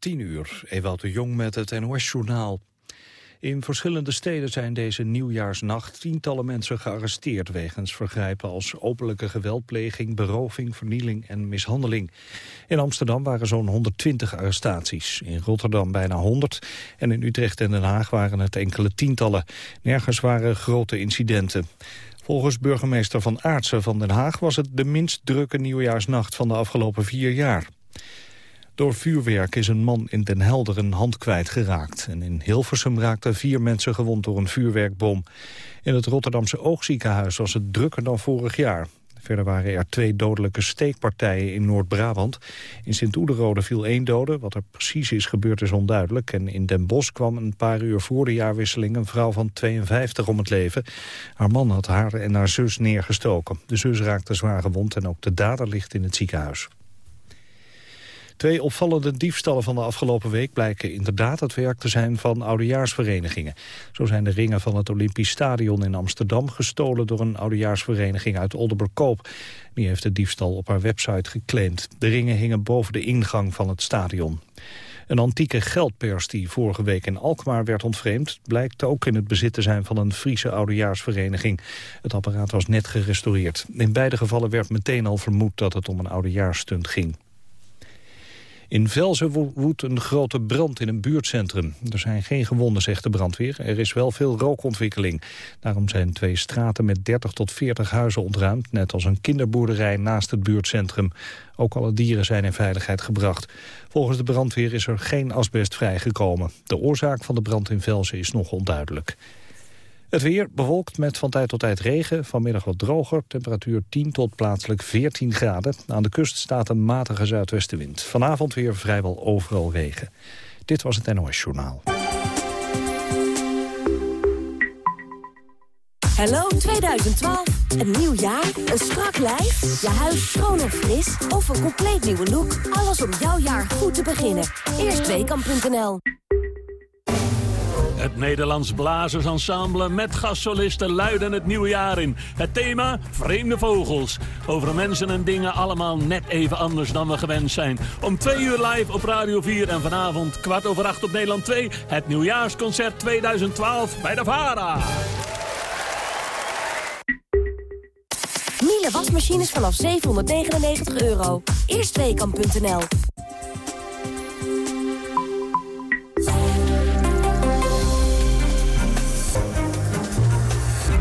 10 uur, Ewout de Jong met het NOS-journaal. In verschillende steden zijn deze nieuwjaarsnacht tientallen mensen gearresteerd wegens vergrijpen als openlijke geweldpleging, beroving, vernieling en mishandeling. In Amsterdam waren zo'n 120 arrestaties, in Rotterdam bijna 100 en in Utrecht en Den Haag waren het enkele tientallen. Nergens waren grote incidenten. Volgens burgemeester Van Aartsen van Den Haag was het de minst drukke nieuwjaarsnacht van de afgelopen vier jaar. Door vuurwerk is een man in Den Helder een hand kwijtgeraakt. En in Hilversum raakten vier mensen gewond door een vuurwerkbom. In het Rotterdamse Oogziekenhuis was het drukker dan vorig jaar. Verder waren er twee dodelijke steekpartijen in Noord-Brabant. In Sint-Oederode viel één dode. Wat er precies is gebeurd is onduidelijk. En in Den Bosch kwam een paar uur voor de jaarwisseling... een vrouw van 52 om het leven. Haar man had haar en haar zus neergestoken. De zus raakte zwaar gewond en ook de dader ligt in het ziekenhuis. Twee opvallende diefstallen van de afgelopen week blijken inderdaad het werk te zijn van oudejaarsverenigingen. Zo zijn de ringen van het Olympisch Stadion in Amsterdam gestolen door een oudejaarsvereniging uit Oldenburgkoop. Die heeft de diefstal op haar website geclaimd. De ringen hingen boven de ingang van het stadion. Een antieke geldpers die vorige week in Alkmaar werd ontvreemd... blijkt ook in het bezit te zijn van een Friese oudejaarsvereniging. Het apparaat was net gerestaureerd. In beide gevallen werd meteen al vermoed dat het om een oudejaarsstunt ging. In Velzen woedt een grote brand in een buurtcentrum. Er zijn geen gewonden, zegt de brandweer. Er is wel veel rookontwikkeling. Daarom zijn twee straten met 30 tot 40 huizen ontruimd... net als een kinderboerderij naast het buurtcentrum. Ook alle dieren zijn in veiligheid gebracht. Volgens de brandweer is er geen asbest vrijgekomen. De oorzaak van de brand in Velzen is nog onduidelijk. Het weer bewolkt met van tijd tot tijd regen. Vanmiddag wat droger. Temperatuur 10 tot plaatselijk 14 graden. Aan de kust staat een matige zuidwestenwind. Vanavond weer vrijwel overal regen. Dit was het NOS Journaal. Hallo 2012. Een nieuw jaar, een strak lijf, je huis schoon en fris... of een compleet nieuwe look. Alles om jouw jaar goed te beginnen. Eerstweekam.nl het Nederlands Blazersensemble met gastsolisten luiden het nieuwe jaar in. Het thema Vreemde Vogels. Over mensen en dingen allemaal net even anders dan we gewend zijn. Om twee uur live op Radio 4 en vanavond kwart over acht op Nederland 2... het Nieuwjaarsconcert 2012 bij de VARA. Miele wasmachines vanaf 799 euro. Eerstweekam.nl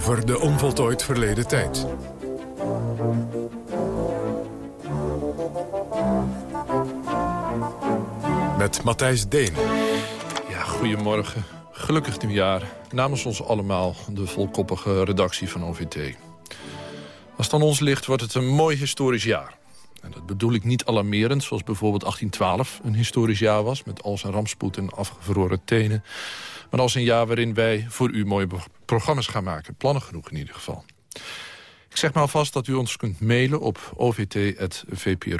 Over de onvoltooid verleden tijd. Met Matthijs Deen. Ja, goedemorgen. Gelukkig nieuwjaar. Namens ons allemaal, de volkoppige redactie van OVT. Als het aan ons ligt, wordt het een mooi historisch jaar. En dat bedoel ik niet alarmerend, zoals bijvoorbeeld 1812 een historisch jaar was... met al zijn rampspoed en afgevroren tenen maar als een jaar waarin wij voor u mooie programma's gaan maken. Plannen genoeg in ieder geval. Ik zeg maar alvast dat u ons kunt mailen op ovt.vpro.nl.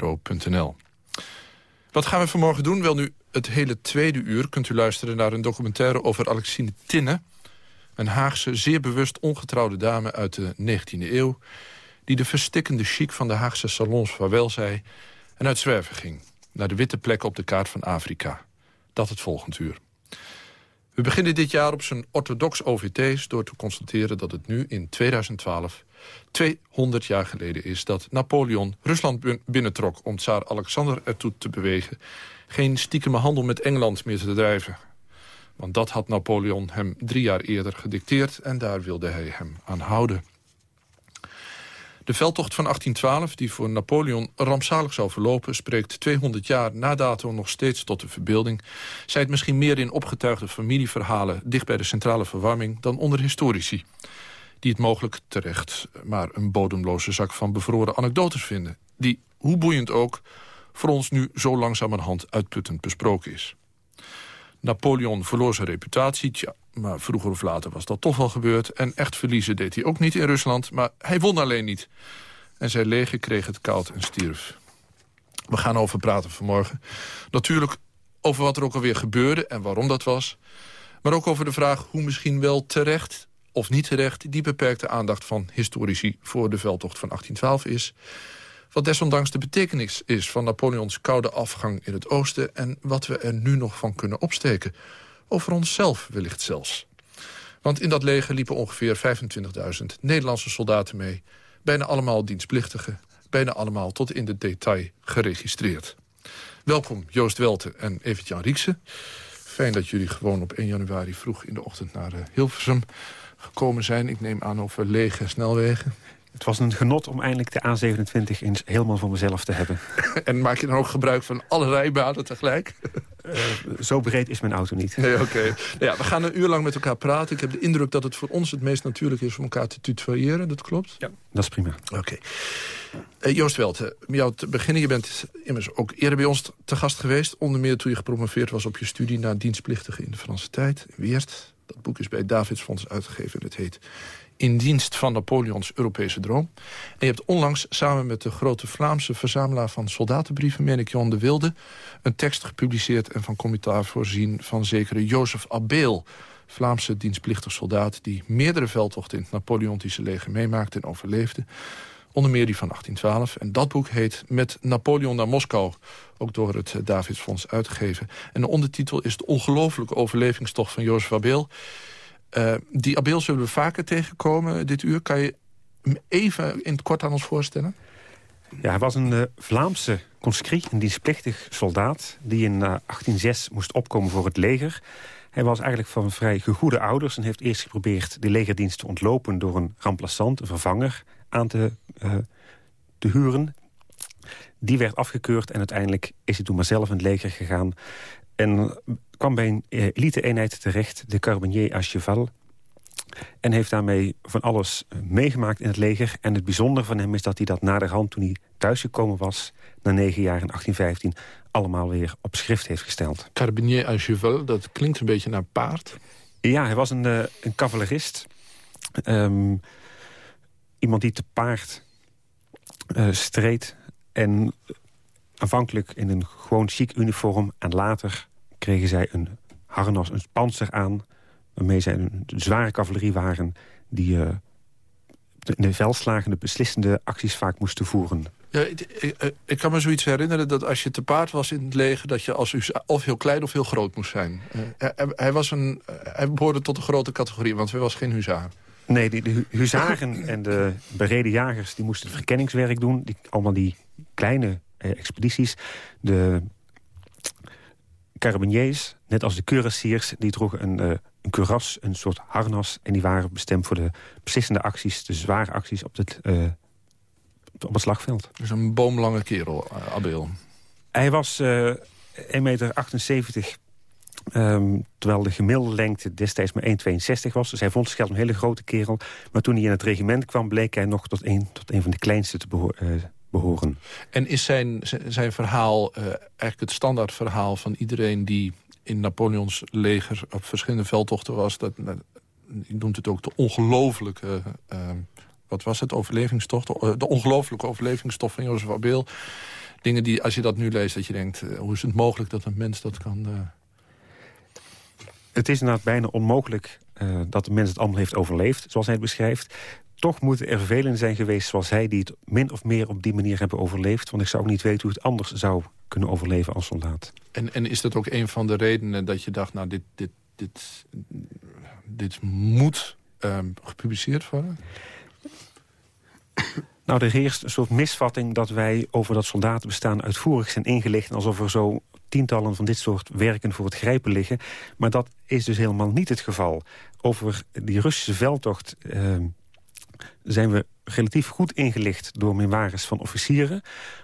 Wat gaan we vanmorgen doen? Wel nu, het hele tweede uur kunt u luisteren naar een documentaire over Alexine Tinne. Een Haagse, zeer bewust ongetrouwde dame uit de 19e eeuw... die de verstikkende chic van de Haagse salons vaarwel zei... en uit zwerven ging, naar de witte plekken op de kaart van Afrika. Dat het volgend uur. We beginnen dit jaar op zijn orthodox OVT's door te constateren dat het nu in 2012 200 jaar geleden is dat Napoleon Rusland binnentrok om tsaar Alexander ertoe te bewegen geen stiekeme handel met Engeland meer te drijven. Want dat had Napoleon hem drie jaar eerder gedicteerd en daar wilde hij hem aan houden. De veldtocht van 1812, die voor Napoleon rampzalig zou verlopen... spreekt 200 jaar na dato nog steeds tot de verbeelding. Zij het misschien meer in opgetuigde familieverhalen... dicht bij de centrale verwarming dan onder historici. Die het mogelijk terecht maar een bodemloze zak van bevroren anekdotes vinden. Die, hoe boeiend ook, voor ons nu zo langzamerhand uitputtend besproken is. Napoleon verloor zijn reputatie, tja, maar vroeger of later was dat toch wel gebeurd. En echt verliezen deed hij ook niet in Rusland, maar hij won alleen niet. En zijn leger kreeg het koud en stierf. We gaan over praten vanmorgen. Natuurlijk over wat er ook alweer gebeurde en waarom dat was. Maar ook over de vraag hoe misschien wel terecht of niet terecht... die beperkte aandacht van historici voor de veldtocht van 1812 is. Wat desondanks de betekenis is van Napoleons koude afgang in het oosten... en wat we er nu nog van kunnen opsteken. Over onszelf wellicht zelfs. Want in dat leger liepen ongeveer 25.000 Nederlandse soldaten mee. Bijna allemaal dienstplichtigen. Bijna allemaal tot in de detail geregistreerd. Welkom Joost Welte en Evert-Jan Rieksen. Fijn dat jullie gewoon op 1 januari vroeg in de ochtend naar uh, Hilversum gekomen zijn. Ik neem aan over lege snelwegen. Het was een genot om eindelijk de A27 eens helemaal voor mezelf te hebben. en maak je dan ook gebruik van alle rijbanen tegelijk? Uh, zo breed is mijn auto niet. Nee, Oké. Nou ja, we gaan een uur lang met elkaar praten. Ik heb de indruk dat het voor ons het meest natuurlijk is... om elkaar te tutoyeren. Dat klopt? Ja, dat is prima. Oké. Uh, Joost Welte, om jou te beginnen. Je bent immers ook eerder bij ons te gast geweest. Onder meer toen je gepromoveerd was op je studie... naar dienstplichtigen in de Franse tijd. Weert. Dat boek is bij Davids Fonds uitgegeven en het heet in dienst van Napoleons Europese droom. En je hebt onlangs samen met de grote Vlaamse verzamelaar van soldatenbrieven... meen Jon de Wilde, een tekst gepubliceerd en van commentaar voorzien... van zekere Jozef Abeel, Vlaamse dienstplichtig soldaat... die meerdere veldtochten in het Napoleontische leger meemaakte en overleefde. Onder meer die van 1812. En dat boek heet Met Napoleon naar Moskou. Ook door het Davidsfonds uitgegeven. En de ondertitel is de ongelooflijke overlevingstocht van Jozef Abeel... Uh, die Abel zullen we vaker tegenkomen dit uur. Kan je hem even in het kort aan ons voorstellen? Ja, hij was een uh, Vlaamse conscript, een dienstplichtig soldaat... die in uh, 1806 moest opkomen voor het leger. Hij was eigenlijk van vrij gegoede ouders... en heeft eerst geprobeerd de legerdienst te ontlopen... door een remplaçant, een vervanger, aan te, te huren. Die werd afgekeurd en uiteindelijk is hij toen maar zelf in het leger gegaan. En kwam bij een eh, elite-eenheid terecht, de Carbonier à Cheval. En heeft daarmee van alles eh, meegemaakt in het leger. En het bijzondere van hem is dat hij dat naderhand, toen hij thuisgekomen was... na negen jaar in 1815, allemaal weer op schrift heeft gesteld. Carbonier à Cheval, dat klinkt een beetje naar paard. Ja, hij was een, uh, een cavalerist. Um, iemand die te paard uh, streed. En aanvankelijk in een gewoon chic uniform en later kregen zij een harnas, een panzer aan... waarmee zij een zware cavalerie waren... die uh, in de veldslagen de beslissende acties vaak moesten voeren. Ja, ik, ik, ik, kan me zoiets herinneren dat als je te paard was in het leger... dat je als of heel klein of heel groot moest zijn. Uh, hij, hij, was een, hij behoorde tot een grote categorie, want hij was geen huzaar. Nee, de, de huzaren en de bereden jagers die moesten verkenningswerk doen. Die, allemaal die kleine eh, expedities. De carabiniers, net als de cuirassiers, die droegen een, uh, een kuras, een soort harnas... en die waren bestemd voor de beslissende acties, de zware acties op het, uh, op het slagveld. Dus een boomlange kerel, uh, Abel. Hij was 1,78 meter, um, terwijl de gemiddelde lengte destijds maar 1,62 was. Dus hij vond zichzelf een hele grote kerel. Maar toen hij in het regiment kwam, bleek hij nog tot een, tot een van de kleinste te behoren behoren. En is zijn, zijn verhaal uh, eigenlijk het standaardverhaal van iedereen... die in Napoleons leger op verschillende veldtochten was... Dat, noemt het ook de ongelooflijke... Uh, wat was het, overlevingstocht? De ongelooflijke overlevingstocht van Jozef Abeel. Dingen die, als je dat nu leest, dat je denkt... hoe is het mogelijk dat een mens dat kan... Het is inderdaad bijna onmogelijk dat de mens het allemaal heeft overleefd, zoals hij het beschrijft toch moeten er velen zijn geweest zoals hij... die het min of meer op die manier hebben overleefd. Want ik zou ook niet weten hoe het anders zou kunnen overleven als soldaat. En, en is dat ook een van de redenen dat je dacht... nou, dit, dit, dit, dit moet um, gepubliceerd worden? Nou, er heerst een soort misvatting dat wij over dat soldatenbestaan uitvoerig zijn ingelicht... alsof er zo tientallen van dit soort werken voor het grijpen liggen. Maar dat is dus helemaal niet het geval. Over die Russische veldtocht... Uh, zijn we relatief goed ingelicht door memoires van officieren.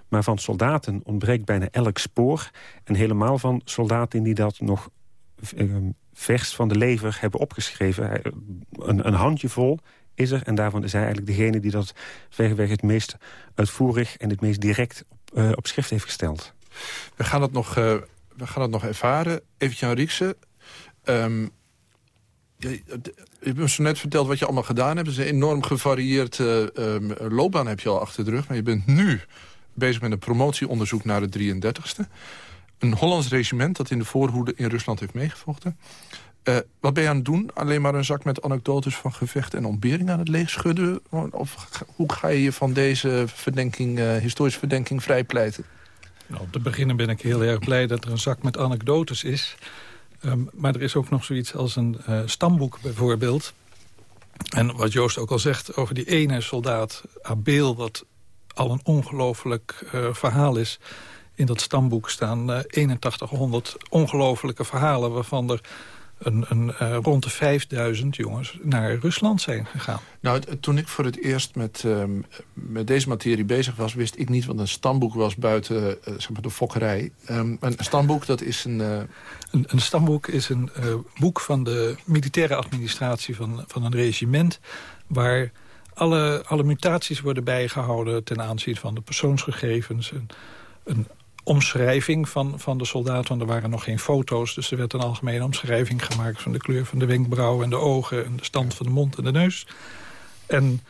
Maar van soldaten ontbreekt bijna elk spoor. En helemaal van soldaten die dat nog ehm, vers van de lever hebben opgeschreven. Een, een handjevol is er. En daarvan is hij eigenlijk degene die dat verreweg het meest uitvoerig... en het meest direct op, uh, op schrift heeft gesteld. We gaan het nog, we gaan het nog ervaren. Eventjan Riekse. Um, je, hebt zo net verteld wat je allemaal gedaan hebt. Het is een enorm gevarieerd uh, um, loopbaan heb je al achter de rug. Maar je bent nu bezig met een promotieonderzoek naar de 33ste. Een Hollands regiment dat in de voorhoede in Rusland heeft meegevochten. Uh, wat ben je aan het doen? Alleen maar een zak met anekdotes van gevechten en ontbering aan het leegschudden? Of hoe ga je je van deze verdenking, uh, historische verdenking vrijpleiten? Nou, om te beginnen ben ik heel erg blij dat er een zak met anekdotes is. Um, maar er is ook nog zoiets als een uh, stamboek bijvoorbeeld. En wat Joost ook al zegt over die ene soldaat, Abeel... wat al een ongelooflijk uh, verhaal is. In dat stamboek staan uh, 8100 ongelofelijke verhalen... waarvan er een, een, uh, rond de 5000 jongens naar Rusland zijn gegaan. Nou, toen ik voor het eerst met, uh, met deze materie bezig was... wist ik niet wat een stamboek was buiten uh, zeg maar de fokkerij. Um, een stamboek, dat is een... Eh, een, een, stamboek is een boek van de militaire administratie van, van een regiment... waar alle, alle mutaties worden bijgehouden ten aanzien van de persoonsgegevens... Een, een omschrijving van, van de soldaat. Want er waren nog geen foto's. Dus er werd een algemene omschrijving gemaakt... van de kleur van de wenkbrauwen en de ogen... en de stand van de mond en de neus. En,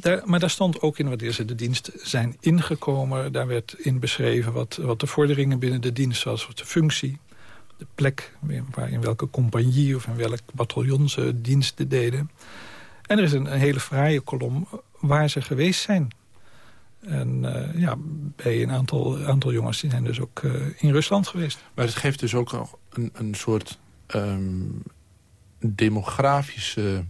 daar, maar daar stond ook in wanneer ze de dienst zijn ingekomen. Daar werd in beschreven wat, wat de vorderingen binnen de dienst was. Wat de functie, de plek, waar, in welke compagnie... of in welk bataljon ze diensten deden. En er is een, een hele fraaie kolom waar ze geweest zijn en uh, ja, bij een aantal, aantal jongens die zijn dus ook uh, in Rusland geweest. Maar het geeft dus ook nog een, een soort um, demografische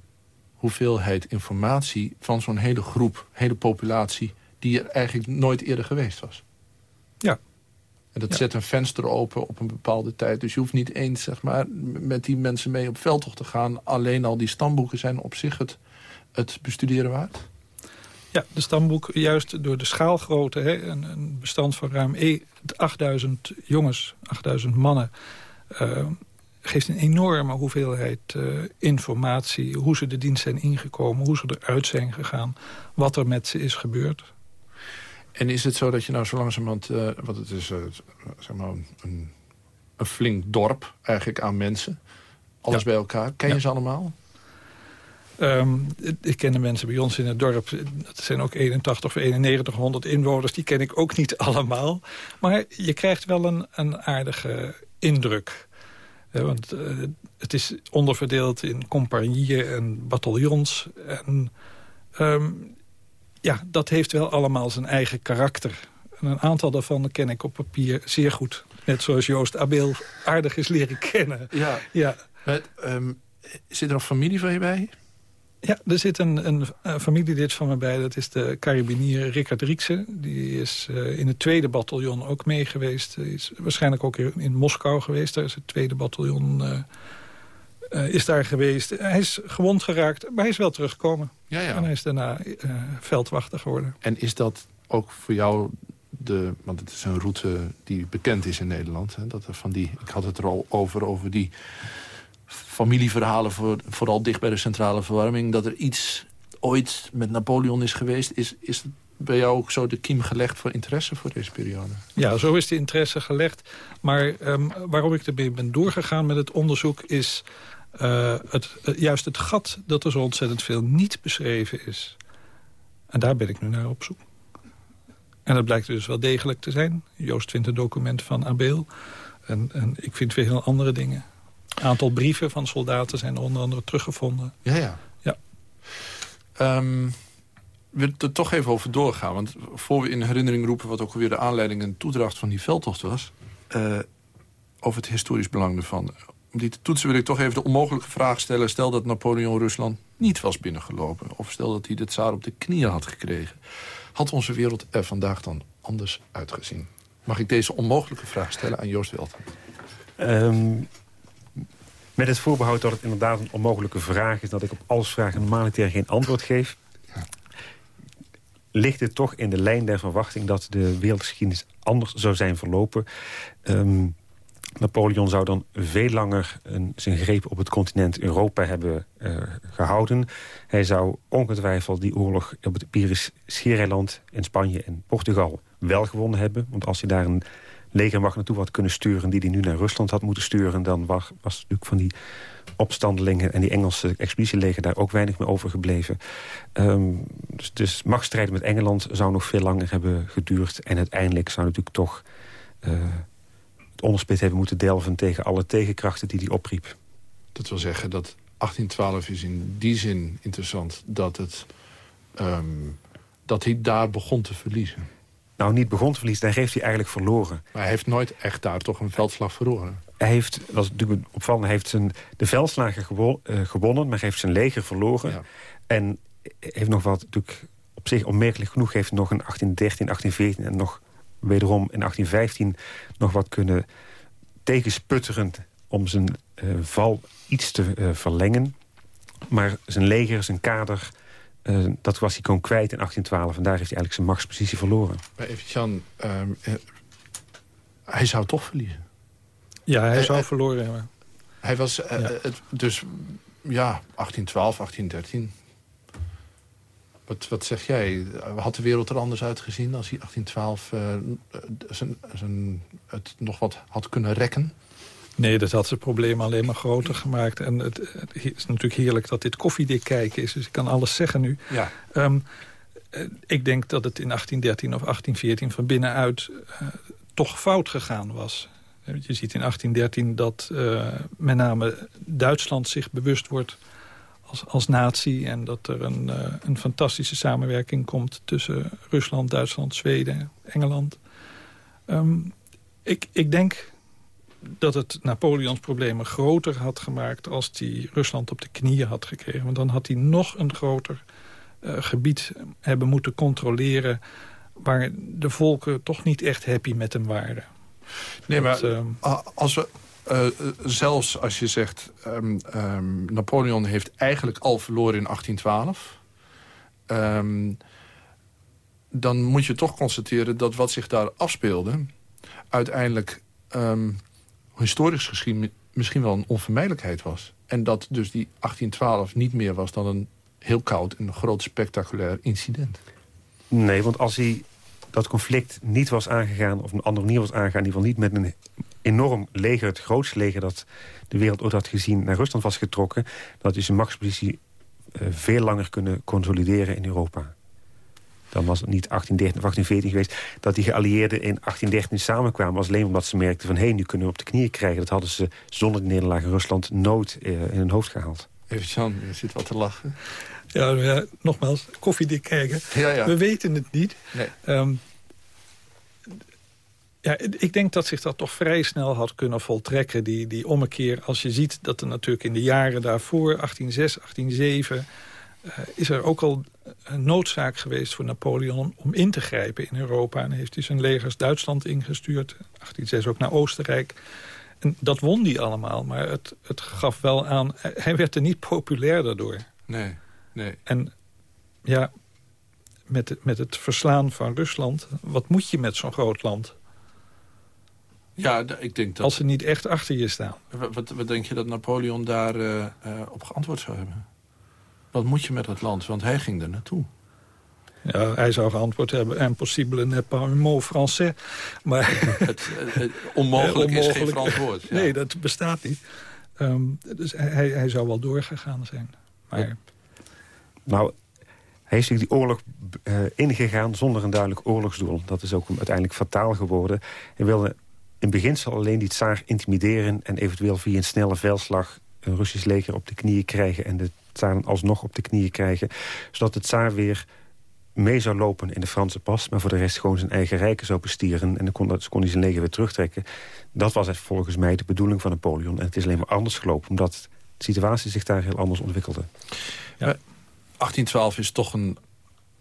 hoeveelheid informatie... van zo'n hele groep, hele populatie... die er eigenlijk nooit eerder geweest was. Ja. En dat zet een venster open op een bepaalde tijd. Dus je hoeft niet eens zeg maar, met die mensen mee op veldtocht te gaan. Alleen al die stamboeken zijn op zich het, het bestuderen waard? Ja, de stamboek juist door de schaalgrootte. Hè, een, een bestand van ruim 8000 e, jongens, 8000 mannen... Uh, geeft een enorme hoeveelheid uh, informatie. Hoe ze de dienst zijn ingekomen, hoe ze eruit zijn gegaan... wat er met ze is gebeurd. En is het zo dat je nou zo langzamerhand... Uh, want het is zeg maar een, een, flink dorp eigenlijk aan mensen... alles bij elkaar. Ken je ze allemaal? Um, ik ken de mensen bij ons in het dorp. Dat zijn ook 81 of 9100 inwoners. Die ken ik ook niet allemaal. Maar je krijgt wel een, een aardige indruk. want uh, het is onderverdeeld in compagnieën en bataljons. En um, ja, dat heeft wel allemaal zijn eigen karakter. En een aantal daarvan ken ik op papier zeer goed. Net zoals Joost Abel aardig is leren kennen. Ja. ja. Met, um, zit er nog familie van je bij? Ja, er zit een, een, familielid van me bij. Dat is de Carabinier Rickard Riekse. Die is uh, in het tweede bataljon ook mee geweest. Die is waarschijnlijk ook in, in Moskou geweest. Daar is het tweede bataljon uh, uh, is daar geweest. Hij is gewond geraakt, maar hij is wel teruggekomen. Ja, ja. En hij is daarna veldwachter geworden. En is dat ook voor jou de... Want het is een route die bekend is in Nederland. Hè, dat er van die, ik had het er al over, over die familieverhalen, voor, vooral dicht bij de centrale verwarming... dat er iets ooit met Napoleon is geweest... is, is bij jou ook zo de kiem gelegd voor interesse voor deze periode? Ja, zo is de interesse gelegd. Maar um, waarom ik ermee ben doorgegaan met het onderzoek... is uh, het, uh, juist het gat dat er zo ontzettend veel niet beschreven is. En daar ben ik nu naar op zoek. En dat blijkt dus wel degelijk te zijn. Joost vindt een document van Abel. En, en ik vind weer heel andere dingen. Een aantal brieven van soldaten zijn onder andere teruggevonden. Ja, ja. ja. Um, ik wil er toch even over doorgaan. Want voor we in herinnering roepen... wat ook weer de aanleiding en toedracht van die veldtocht was... Uh, over het historisch belang ervan. Om die te toetsen wil ik toch even de onmogelijke vraag stellen. Stel dat Napoleon Rusland niet was binnengelopen. Of stel dat hij de tsaar op de knieën had gekregen. Had onze wereld er vandaag dan anders uitgezien? Mag ik deze onmogelijke vraag stellen aan Joost Welten? Um, met het voorbehoud dat het inderdaad een onmogelijke vraag is... dat ik op alles vragen humanitair geen antwoord geef... ligt het toch in de lijn der verwachting... dat de wereldgeschiedenis anders zou zijn verlopen. Um, Napoleon zou dan veel langer een, zijn greep op het continent Europa hebben uh, gehouden. Hij zou ongetwijfeld die oorlog op het Pirisch Schiereiland in Spanje en Portugal wel gewonnen hebben. Want als hij daar een legermacht naartoe had kunnen sturen... die hij nu naar Rusland had moeten sturen... dan was, was natuurlijk van die opstandelingen en die Engelse expeditieleger daar ook weinig meer overgebleven. Um, dus, dus machtsstrijd met Engeland zou nog veel langer hebben geduurd. En uiteindelijk zou natuurlijk toch uh, het onderspit hebben moeten delven... tegen alle tegenkrachten die hij opriep. Dat wil zeggen dat 1812 is in die zin interessant... dat, het, um, dat hij daar begon te verliezen. Nou, niet begon te verliezen, daar heeft hij eigenlijk verloren. Maar hij heeft nooit echt daar toch een veldslag verloren. Hij heeft, was natuurlijk opvallend, hij heeft zijn, de veldslagen uh, gewonnen... maar hij heeft zijn leger verloren. Ja. En heeft nog wat, natuurlijk op zich onmerkelijk genoeg... heeft nog in 1813, 1814 en nog wederom in 1815... nog wat kunnen tegensputteren om zijn uh, val iets te uh, verlengen. Maar zijn leger, zijn kader, uh, dat was hij gewoon kwijt in 1812. En daar heeft hij eigenlijk zijn machtspositie verloren. Maar even Jan, um, hij zou toch verliezen? Ja, hij, hij zou hij, verloren hebben. Hij was ja. het, dus, ja, 1812, 1813. Wat, wat zeg jij? Had de wereld er anders uitgezien als hij 1812 uh, zijn, zijn, het nog wat had kunnen rekken? Nee, dat had zijn probleem alleen maar groter gemaakt. En het, het, is natuurlijk heerlijk dat dit koffiedik kijken is. Dus ik kan alles zeggen nu. Ja. Um, ik denk dat het in 1813 of 1814 van binnenuit uh, toch fout gegaan was. Je ziet in 1813 dat uh, met name Duitsland zich bewust wordt als, als natie... en dat er een, uh, een fantastische samenwerking komt tussen Rusland, Duitsland, Zweden, Engeland. Um, ik, ik denk dat het Napoleons problemen groter had gemaakt... als hij Rusland op de knieën had gekregen. Want dan had hij nog een groter uh, gebied hebben moeten controleren... waar de volken toch niet echt happy met hem waren. Nee, dat, maar uh, als we... Uh, zelfs als je zegt... Um, um, Napoleon heeft eigenlijk al verloren in 1812... Um, dan moet je toch constateren dat wat zich daar afspeelde... uiteindelijk historisch gezien misschien wel een onvermijdelijkheid was. En dat dus die 1812 niet meer was dan een heel koud en een groot spectaculair incident. Nee, want als hij dat conflict niet was aangegaan... of een andere manier was aangegaan... in ieder geval niet met een enorm leger... het grootste leger dat de wereld ooit had gezien... naar Rusland was getrokken... dat hij zijn machtspositie uh, veel langer kunnen consolideren in Europa dan was het niet 1813 of 1814 geweest... dat die geallieerden in 1813 samenkwamen. was alleen omdat ze merkten van... hé, hey, nu kunnen we op de knieën krijgen. Dat hadden ze zonder de nederlaag in Rusland nooit uh, in hun hoofd gehaald. Even Jan, je zit wat te lachen. Ja, ja nogmaals, koffiedik kijken. Ja, ja. We weten het niet. Nee. Um, ja, ik denk dat zich dat toch vrij snel had kunnen voltrekken. Die, die ommekeer, als je ziet dat er natuurlijk in de jaren daarvoor... 1806, 1807 uh, is er ook al een noodzaak geweest voor Napoleon om in te grijpen in Europa. En heeft hij zijn legers Duitsland ingestuurd, 1806 ook naar Oostenrijk. En dat won hij allemaal, maar het, het gaf wel aan... Hij werd er niet populair daardoor. Nee, nee. En ja, met, het, met het verslaan van Rusland... wat moet je met zo'n groot land? Ja, ik denk dat... Als ze niet echt achter je staan. Wat, wat denk je dat Napoleon daar uh, uh, op geantwoord zou hebben? Wat moet je met het land? Want hij ging er naartoe. Ja, hij zou geantwoord hebben... impossible n'est pas un mot français. Maar het, het onmogelijk, is geen Frans woord. Ja. Nee, dat bestaat niet. Um, dus hij, hij zou wel doorgegaan zijn. Maar... Ja. Nou, hij is die oorlog uh, ingegaan zonder een duidelijk oorlogsdoel. Dat is ook uiteindelijk fataal geworden. Hij wilde in beginsel alleen die tsaar intimideren... en eventueel via een snelle veldslag een Russisch leger op de knieën krijgen... en de tsaar alsnog op de knieën krijgen. Zodat het tsaar weer mee zou lopen in de Franse pas... maar voor de rest gewoon zijn eigen rijken zou bestieren... en dan kon, dat, kon hij zijn leger weer terugtrekken. Dat was volgens mij de bedoeling van Napoleon. En het is alleen maar anders gelopen... omdat de situatie zich daar heel anders ontwikkelde. Ja, 1812 is toch een,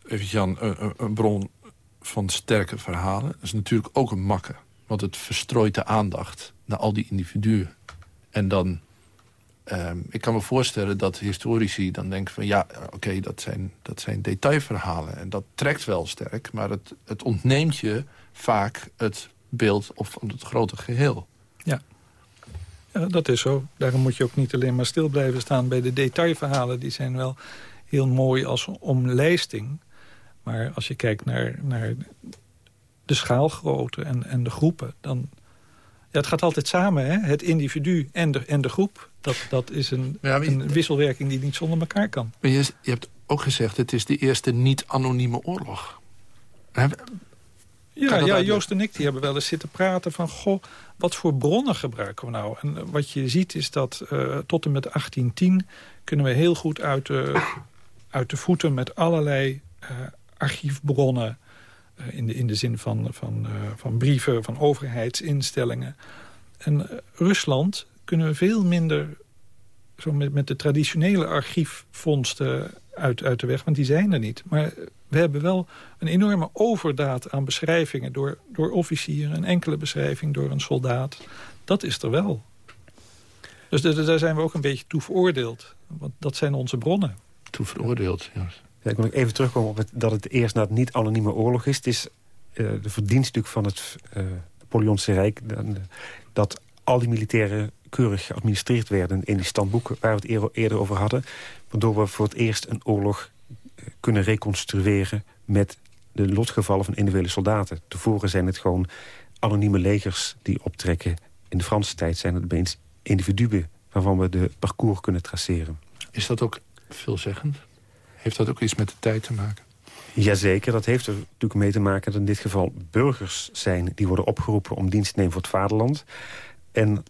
even Jan, een, een bron van sterke verhalen. Dat is natuurlijk ook een makke. Want het verstrooit de aandacht naar al die individuen. En dan Um, ik kan me voorstellen dat historici dan denken van... ja, oké, dat, zijn, dat zijn detailverhalen. En dat trekt wel sterk, maar het, het ontneemt je vaak het beeld of het grote geheel. Ja. ja, dat is zo. Daarom moet je ook niet alleen maar stil blijven staan bij de detailverhalen. Die zijn wel heel mooi als omlijsting. Maar als je kijkt naar, naar de schaalgrootte en, en de groepen... dan ja, het gaat altijd samen, hè? het individu en de, en de groep. Dat, dat is een, een wisselwerking die niet zonder elkaar kan. Maar je, je hebt ook gezegd, het is de eerste niet-anonieme oorlog. Ja, ja, Joost en ik die hebben wel eens zitten praten van... goh, wat voor bronnen gebruiken we nou? En wat je ziet is dat uh, tot en met 1810... kunnen we heel goed uit de, uit de voeten met allerlei uh, archiefbronnen... Uh, in, de, in de zin van, van, van brieven, van overheidsinstellingen. En Rusland kunnen we veel minder zo met, met de traditionele archiefvondsten uit, uit de weg. Want die zijn er niet. Maar we hebben wel een enorme overdaad aan beschrijvingen... door, door officieren, een enkele beschrijving door een soldaat. Dat is er wel. Dus daar zijn we ook een beetje toe veroordeeld. Want dat zijn onze bronnen. Toe veroordeeld, ja. ja ik wil even terugkomen op het, dat het eerst naar het niet-anonieme oorlog is. Het is uh, de verdienstuk van het uh, Napoleonse Rijk... dat al die militairen keurig geadministreerd werden in die standboeken... waar we het eerder over hadden. Waardoor we voor het eerst een oorlog kunnen reconstrueren met de lotgevallen van individuele soldaten. Tevoren zijn het gewoon anonieme legers die optrekken. In de Franse tijd zijn het opeens individuen waarvan we de parcours kunnen traceren. Is dat ook veelzeggend? Heeft dat ook iets met de tijd te maken? Jazeker, dat heeft er natuurlijk mee te maken dat in dit geval burgers zijn... die worden opgeroepen om dienst te nemen voor het vaderland. En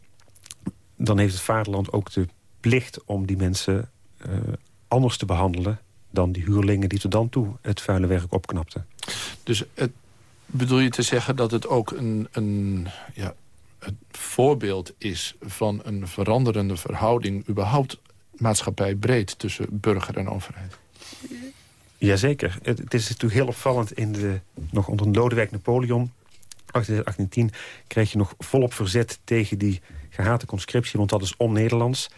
dan heeft het vaderland ook de plicht om die mensen uh, anders te behandelen dan die huurlingen die tot dan toe het vuile werk opknapten. Dus het, bedoel je te zeggen dat het ook een, een, ja, een voorbeeld is... van een veranderende verhouding überhaupt maatschappij breed... tussen burger en overheid? Jazeker. Het, het is natuurlijk heel opvallend in de, nog onder Lodewijk Napoleon... 1810 kreeg je nog volop verzet tegen die gehate conscriptie... want dat is on-Nederlands.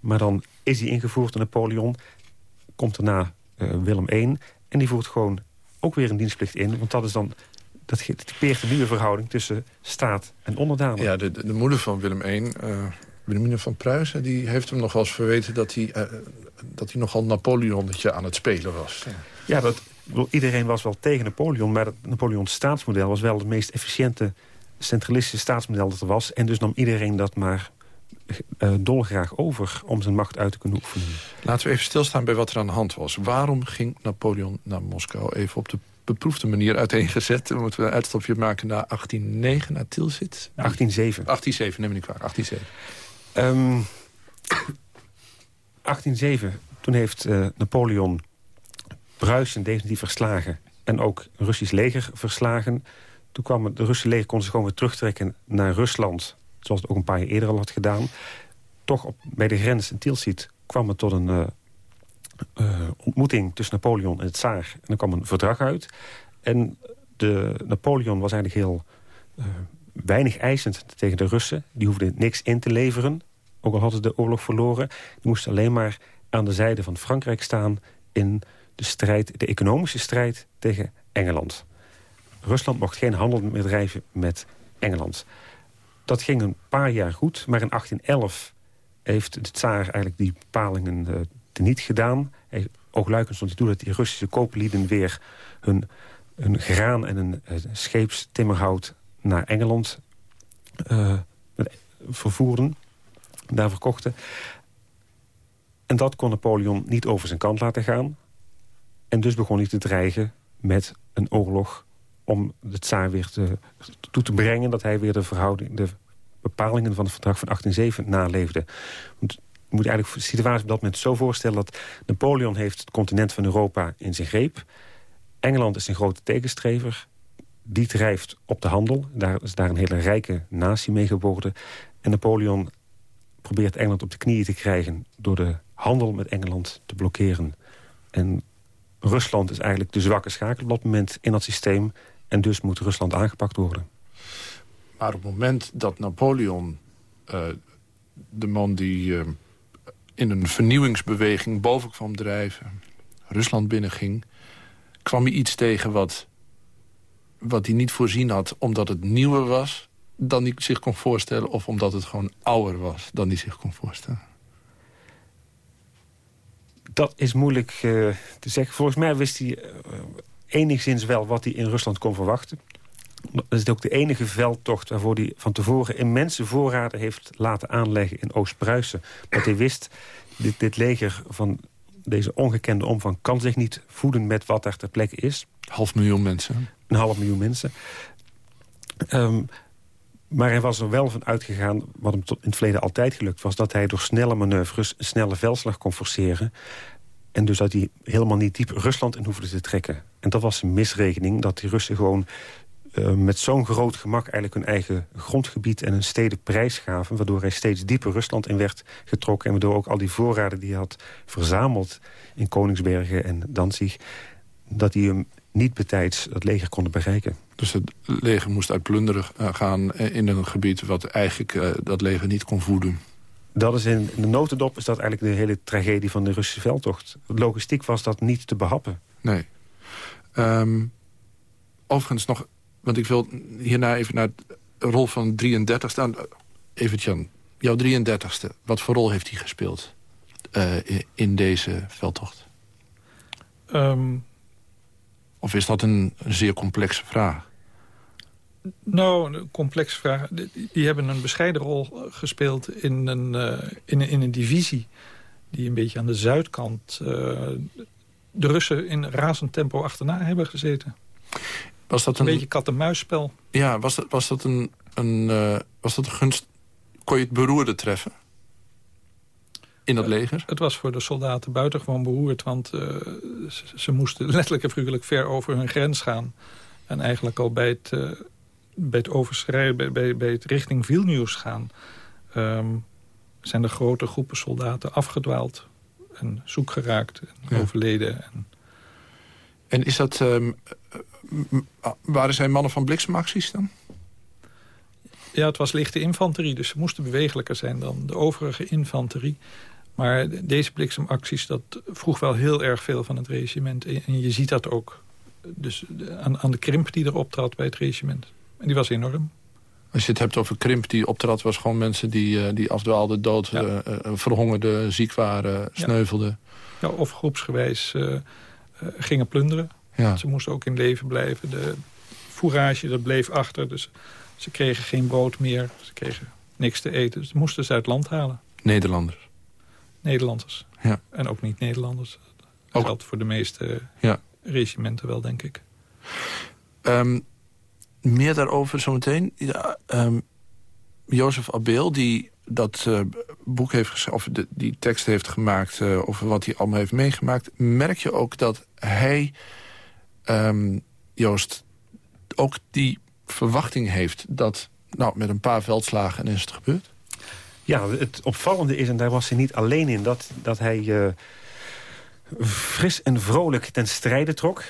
Maar dan is die ingevoerd door Napoleon. Komt daarna uh, Willem I. En die voert gewoon ook weer een dienstplicht in. Want dat is dan dat typeert een nieuwe verhouding tussen staat en onderdanen. Ja, de, de moeder van Willem I, uh, Wilhelmine van Pruisen... die heeft hem nog wel eens verweten dat hij, uh, dat hij nogal Napoleonnetje aan het spelen was. Ja, dat, iedereen was wel tegen Napoleon... maar het Napoleons staatsmodel was wel het meest efficiënte centralistische staatsmodel dat er was. En dus nam iedereen dat maar uh, dolgraag over om zijn macht uit te kunnen oefenen. Laten we even stilstaan bij wat er aan de hand was. Waarom ging Napoleon naar Moskou? Even op de beproefde manier uiteengezet. We moeten een uitstapje maken naar 1809, naar Tilsit. 1807. 1807, neem ik waar. 1807. Um, 1807, toen heeft uh, Napoleon Pruisen definitief verslagen... en ook Russisch leger verslagen. Toen kwam de Russische leger kon zich gewoon weer terugtrekken naar Rusland zoals het ook een paar jaar eerder al had gedaan... toch op, bij de grens in Tilsit kwam het tot een uh, uh, ontmoeting tussen Napoleon en het Tsaar. En er kwam een verdrag uit. En de, Napoleon was eigenlijk heel uh, weinig eisend tegen de Russen. Die hoefden niks in te leveren, ook al hadden ze de oorlog verloren. Die moesten alleen maar aan de zijde van Frankrijk staan... in de, strijd, de economische strijd tegen Engeland. Rusland mocht geen handel meer drijven met Engeland. Dat ging een paar jaar goed, maar in 1811 heeft de tsaar eigenlijk die bepalingen uh, teniet gedaan. Hij, oogluikend stond hij toe dat die Russische kooplieden weer hun, hun graan en een uh, scheepstimmerhout naar Engeland uh, vervoerden, daar verkochten. En dat kon Napoleon niet over zijn kant laten gaan. En dus begon hij te dreigen met een oorlog om de tsaar weer toe te brengen... dat hij weer de, verhouding, de bepalingen van het verdrag van 1807 naleefde. Je moet eigenlijk de situatie op dat moment zo voorstellen... dat Napoleon heeft het continent van Europa in zijn greep. Engeland is een grote tegenstrever. Die drijft op de handel. Daar is daar een hele rijke natie mee geworden. En Napoleon probeert Engeland op de knieën te krijgen... door de handel met Engeland te blokkeren. En Rusland is eigenlijk de zwakke schakel op dat moment in dat systeem... En dus moet Rusland aangepakt worden. Maar op het moment dat Napoleon, uh, de man die uh, in een vernieuwingsbeweging boven kwam drijven... Rusland binnenging, kwam hij iets tegen wat, wat hij niet voorzien had... omdat het nieuwer was dan hij zich kon voorstellen... of omdat het gewoon ouder was dan hij zich kon voorstellen? Dat is moeilijk uh, te zeggen. Volgens mij wist hij enigszins wel wat hij in Rusland kon verwachten. Dat is ook de enige veldtocht waarvoor hij van tevoren immense voorraden heeft laten aanleggen in Oost-Pruisen. Want hij wist, dit, dit leger van deze ongekende omvang kan zich niet voeden met wat er ter plekke is. Half miljoen mensen. Een half miljoen mensen. Um, maar hij was er wel van uitgegaan, wat hem tot in het verleden altijd gelukt was... dat hij door snelle manoeuvres een snelle veldslag kon forceren. En dus dat hij helemaal niet diep Rusland in hoefde te trekken. En dat was een misrekening, dat die Russen gewoon uh, met zo'n groot gemak... eigenlijk hun eigen grondgebied en hun steden prijsgaven... waardoor hij steeds dieper Rusland in werd getrokken... en waardoor ook al die voorraden die hij had verzameld in Koningsbergen en Danzig... dat hij hem niet betijds het leger konden bereiken. Dus het leger moest uit plunderen eh, gaan in een gebied... wat eigenlijk uh, dat leger niet kon voeden. Dat is in, de notendop is dat eigenlijk de hele tragedie van de Russische veldtocht. Logistiek was dat niet te behappen. Nee. Um, overigens nog, want ik wil hierna even naar de rol van 33 staan. Even Jan, jouw 33ste, wat voor rol heeft hij gespeeld uh, in deze veldtocht? Um, of is dat een, een zeer complexe vraag? Nou, een complexe vraag. Die, hebben een bescheiden rol gespeeld in een, uh, in, in, een divisie... die een beetje aan de zuidkant uh, de Russen in razend tempo achterna hebben gezeten. Was dat een, een beetje kat-en-muisspel. Ja, was dat, was dat een, een, uh, was dat een gunst... Kon je het beroerde treffen? in dat leger? Het was voor de soldaten buitengewoon beroerd... want ze, ze, moesten letterlijk en figuurlijk ver over hun grens gaan. En eigenlijk al bij het, bij het overschrijden, bij, bij, bij, het richting Vilnius gaan... Um, zijn er grote groepen soldaten afgedwaald en zoek geraakt en ja. overleden. En, en is dat... Um, waren zij mannen van bliksemacties dan? Ja, het was lichte infanterie, dus ze moesten bewegelijker zijn dan de overige infanterie. Maar deze bliksemacties, dat vroeg wel heel erg veel van het regiment. En je ziet dat ook dus aan, aan de krimp die er optrad bij het regiment. En die was enorm. Als je het hebt over krimp die optrad... was gewoon mensen die, uh, die afdwaalden, dood, ja. uh, uh, verhongerden, ziek waren, sneuvelden. Ja, of groepsgewijs gingen plunderen. Ja. Ze moesten ook in leven blijven. De fourage dat bleef achter, dus ze kregen geen brood meer. Ze kregen niks te eten. Ze moesten ze uit land halen. Nederlanders? Nederlanders. Ja. En ook niet Nederlanders. Dat geldt voor de meeste ja. regimenten wel, denk ik. Um, meer daarover zometeen. Ja, um, Jozef Abeel, die dat uh, boek heeft geschreven... of die tekst heeft gemaakt uh, over wat hij allemaal heeft meegemaakt... merk je ook dat hij, um, Joost, ook die verwachting heeft... dat nou, met een paar veldslagen en is het gebeurd? Ja, het opvallende is, en daar was hij niet alleen in... dat, dat hij uh, fris en vrolijk ten strijde trok.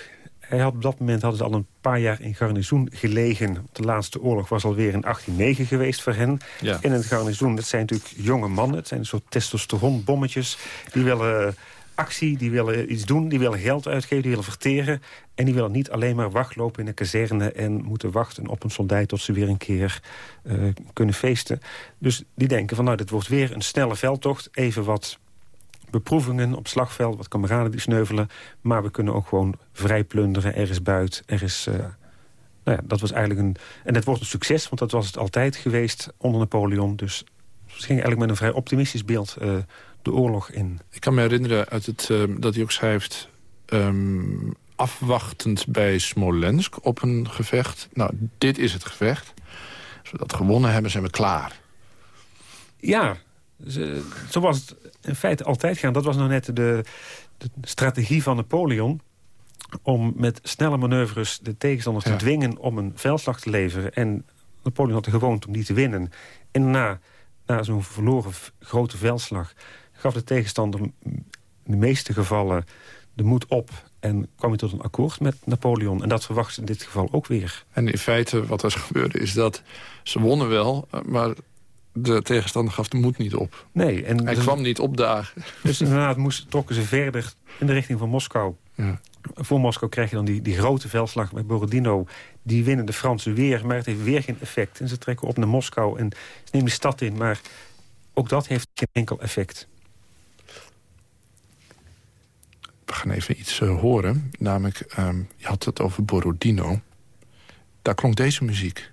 Hij had op dat moment hadden ze al een paar jaar in garnizoen gelegen. De laatste oorlog was alweer in 1809 geweest voor hen. Ja. In het garnizoen, dat zijn natuurlijk jonge mannen. Het zijn een soort testosteronbommetjes. Die willen actie, die willen iets doen, die willen geld uitgeven, die willen verteren. En die willen niet alleen maar wachtlopen in een kazerne... en moeten wachten op een soldaat tot ze weer een keer uh, kunnen feesten. Dus die denken van nou, dit wordt weer een snelle veldtocht. Even wat beproevingen op slagveld, wat kameraden die sneuvelen. Maar we kunnen ook gewoon vrij plunderen. Er is buit, er is... Uh, nou ja, dat was eigenlijk een... En het wordt een succes, want dat was het altijd geweest onder Napoleon. Dus het ging eigenlijk met een vrij optimistisch beeld... Uh, de oorlog in. Ik kan me herinneren uit het, uh, dat hij ook schrijft... Um, afwachtend bij Smolensk op een gevecht. Nou, dit is het gevecht. Als we dat gewonnen hebben, zijn we klaar. Ja, zo was het in feite altijd gaan. Dat was nou net de, de strategie van Napoleon om met snelle manoeuvres de tegenstanders ja. te dwingen om een veldslag te leveren. En Napoleon had de gewoonte om die te winnen. En daarna, na zo'n verloren grote veldslag gaf de tegenstander in de meeste gevallen de moed op... en kwam hij tot een akkoord met Napoleon. En dat verwacht ze in dit geval ook weer. En in feite wat er gebeurde is dat ze wonnen wel... maar de tegenstander gaf de moed niet op. Nee, en Hij dus, kwam niet opdagen. Dus inderdaad moest, trokken ze verder in de richting van Moskou. Ja. Voor Moskou krijg je dan die, die grote veldslag met Borodino. Die winnen de Fransen weer, maar het heeft weer geen effect. En ze trekken op naar Moskou en ze nemen de stad in. Maar ook dat heeft geen enkel effect. we gaan even iets uh, horen. Namelijk, um, je had het over Borodino. daar klonk deze muziek.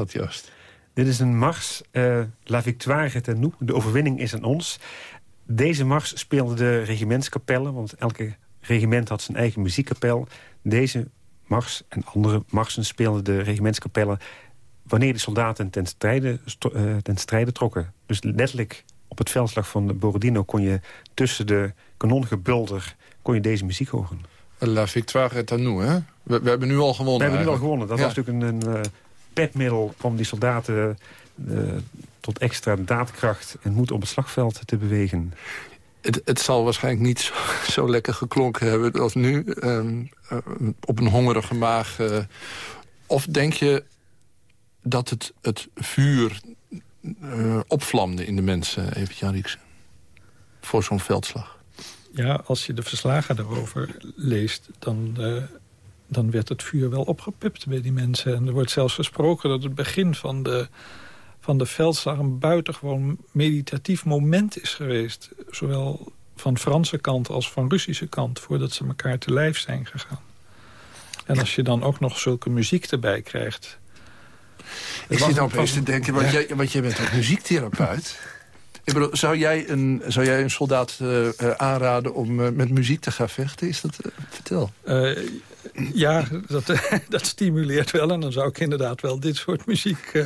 Dat, Joost? Dit is een mars, uh, La Victoire est à nous. De overwinning is aan ons. Deze mars speelde de regimentskapellen, want elke regiment had zijn eigen muziekkapel. Deze mars en andere marsen speelden de regimentskapellen... wanneer de soldaten ten strijde, uh, ten strijde trokken. Dus letterlijk op het veldslag van Borodino kon je tussen de kanongebulder kon je deze muziek horen. La victoire est à nous, hè? We, we hebben nu al gewonnen. We hebben nu al gewonnen. Dat was natuurlijk een, een uh, petmiddel om die soldaten uh, tot extra daadkracht en moed op het slagveld te bewegen. Het, het zal waarschijnlijk niet zo, zo, lekker geklonken hebben als nu. Um, uh, op een hongerige maag. Uh, of denk je dat het, het vuur opvlamde in de mensen, even Jan Rieksen? Voor zo'n veldslag? Ja, als je de verslagen daarover leest... dan dan werd het vuur wel opgepipt bij die mensen. En er wordt zelfs gesproken dat het begin van de, van de veldslag... een buitengewoon meditatief moment is geweest. Zowel van Franse kant als van Russische kant... voordat ze elkaar te lijf zijn gegaan. En als je dan ook nog zulke muziek erbij krijgt... Ik zit nou opeens te denken, want, jij, want jij bent ook muziektherapeut... Ik bedoel, zou, jij een, zou jij een soldaat uh, uh, aanraden om uh, met muziek te gaan vechten? Is dat, vertel. ja, dat, dat stimuleert wel. En dan zou ik inderdaad wel dit soort muziek...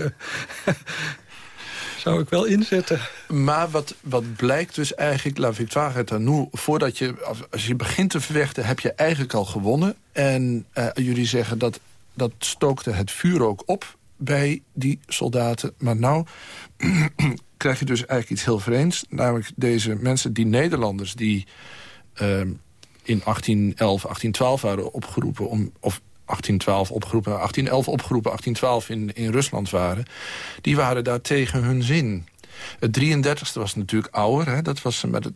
zou ik wel inzetten. Maar wat, wat blijkt dus eigenlijk, La Victoire est à nous... voordat je, als je begint te vervechten, heb je eigenlijk al gewonnen. En jullie zeggen dat dat stookte het vuur ook op bij die soldaten. Maar nou krijg je dus eigenlijk iets heel vreemds. Namelijk deze mensen, die Nederlanders... die uh, in 1811, 1812 waren opgeroepen... Om, of 1812 opgeroepen, 1811 opgeroepen, 1812 in, in Rusland waren... die waren daar tegen hun zin. Het 33ste was natuurlijk ouder. Hè? Dat was, met het,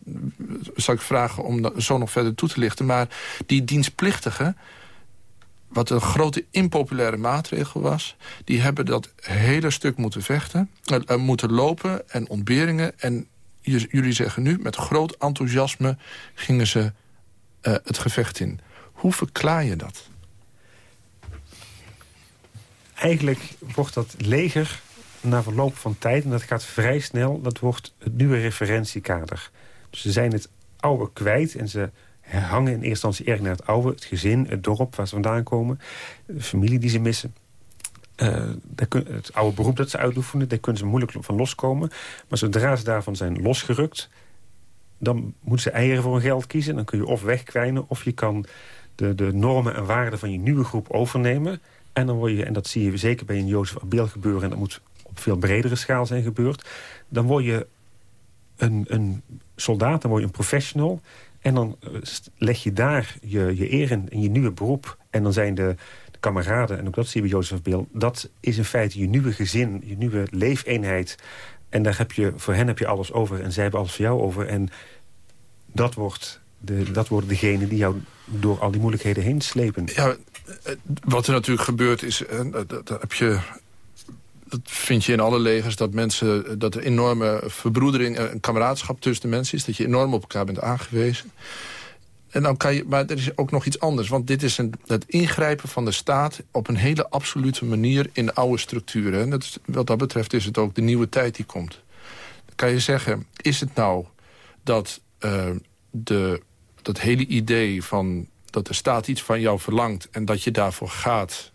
zal ik vragen om dat zo nog verder toe te lichten. Maar die dienstplichtigen wat een grote impopulaire maatregel was... die hebben dat hele stuk moeten vechten, uh, moeten lopen en ontberingen. En jullie zeggen nu, met groot enthousiasme gingen ze uh, het gevecht in. Hoe verklaar je dat? Eigenlijk wordt dat leger na verloop van tijd, en dat gaat vrij snel... dat wordt het nieuwe referentiekader. Dus ze zijn het oude kwijt en ze hangen in eerste instantie erg naar het oude. Het gezin, het dorp waar ze vandaan komen. De familie die ze missen. Uh, het oude beroep dat ze uitoefenen, daar kunnen ze moeilijk van loskomen. Maar zodra ze daarvan zijn losgerukt... dan moeten ze eieren voor hun geld kiezen. Dan kun je of wegkwijnen of je kan de, de normen en waarden van je nieuwe groep overnemen. En dan word je, en dat zie je zeker bij een Jozef Abel gebeuren... en dat moet op veel bredere schaal zijn gebeurd... dan word je een, een soldaat, dan word je een professional... En dan eh, leg je daar je, je eer in, je nieuwe beroep. En dan zijn de, de kameraden, en ook dat zie je bij Jozef Beel... dat is in feite je nieuwe gezin, je nieuwe leefeenheid. En daar heb je, voor hen heb je alles over en zij hebben alles voor jou over. En dat, wordt de, dat worden degenen die jou door al die moeilijkheden heen slepen. Ja, eh, wat er natuurlijk gebeurt is, eh, dat heb je dat vind je in alle legers, dat mensen dat er enorme verbroedering en kameraadschap tussen de mensen is. Dat je enorm op elkaar bent aangewezen. En dan kan je, maar er is ook nog iets anders. Want dit is een, het ingrijpen van de staat op een hele absolute manier in de oude structuren. En wat dat betreft is het ook de nieuwe tijd die komt. Dan kan je zeggen, is het nou dat, uh, de, dat hele idee van dat de staat iets van jou verlangt... en dat je daarvoor gaat...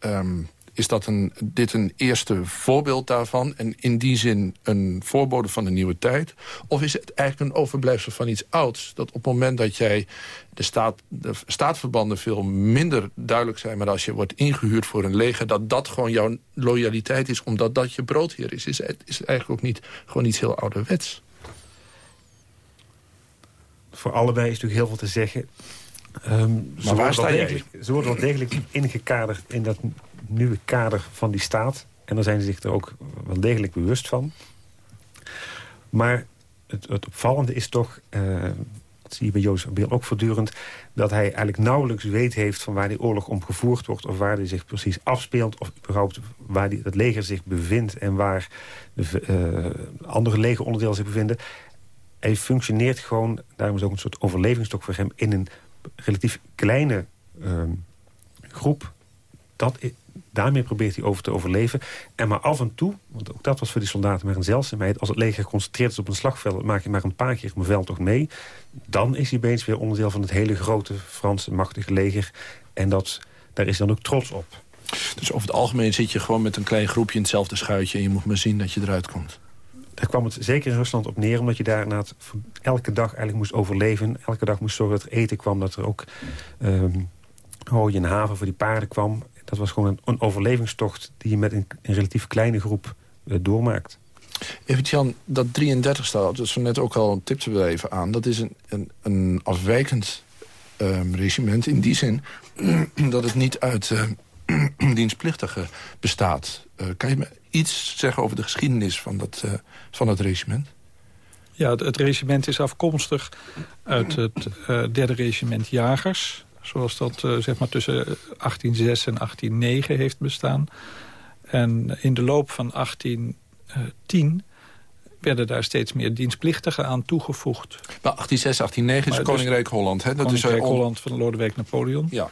Um, is dat een, dit een eerste voorbeeld daarvan... en in die zin een voorbode van een nieuwe tijd? Of is het eigenlijk een overblijfsel van iets ouds... dat op het moment dat jij de, staat, de staatsverbanden veel minder duidelijk zijn... maar als je wordt ingehuurd voor een leger... dat dat gewoon jouw loyaliteit is, omdat dat je broodheer is... is het, is het eigenlijk ook niet gewoon iets heel ouderwets? Voor allebei is natuurlijk heel veel te zeggen. Um, maar waar sta jij? Ze worden wel degelijk ingekaderd in dat nieuwe kader van die staat. En daar zijn ze zich er ook wel degelijk bewust van. Maar het, het opvallende is toch, uh, dat zie je bij Jozef Beel ook voortdurend... dat hij eigenlijk nauwelijks weet heeft van waar die oorlog om gevoerd wordt... of waar die zich precies afspeelt, of überhaupt waar die, het leger zich bevindt... en waar de uh, andere legeronderdelen zich bevinden. Hij functioneert gewoon, daarom is ook een soort overlevingsstok voor hem... in een relatief kleine uh, groep. Dat, daarmee probeert hij over te overleven. En maar af en toe, want ook dat was voor die soldaten maar een zeldzaamheid... als het leger geconcentreerd is op een slagveld... maak je maar een paar keer een veldtocht mee... dan is hij opeens weer onderdeel van het hele grote Franse machtige leger. En dat, daar is hij dan ook trots op. Dus over het algemeen zit je gewoon met een klein groepje in hetzelfde schuitje... en je moet maar zien dat je eruit komt. Daar kwam het zeker in Rusland op neer, omdat je daar elke dag eigenlijk moest overleven. Elke dag moest zorgen dat er eten kwam, dat er ook um, hooi en haven voor die paarden kwam. Dat was gewoon een, een overlevingstocht die je met een, een relatief kleine groep uh, doormaakt. Even Jan, dat 33 staat, dat is net ook al tipte we even aan. Dat is een, een, een afwijkend um, regiment in die zin dat het niet uit uh, dienstplichtigen bestaat. Uh, kan je me iets zeggen over de geschiedenis van dat, uh, van dat regiment? Ja, het, het, regiment is afkomstig uit het uh, derde regiment Jagers. Zoals dat uh, zeg maar tussen 1806 en 1809 heeft bestaan. En in de loop van 1810 werden daar steeds meer dienstplichtigen aan toegevoegd. Maar 1806, 1809 is Koninkrijk Holland, hè? Dat Koninkrijk is, Holland van Lodewijk Napoleon. Ja.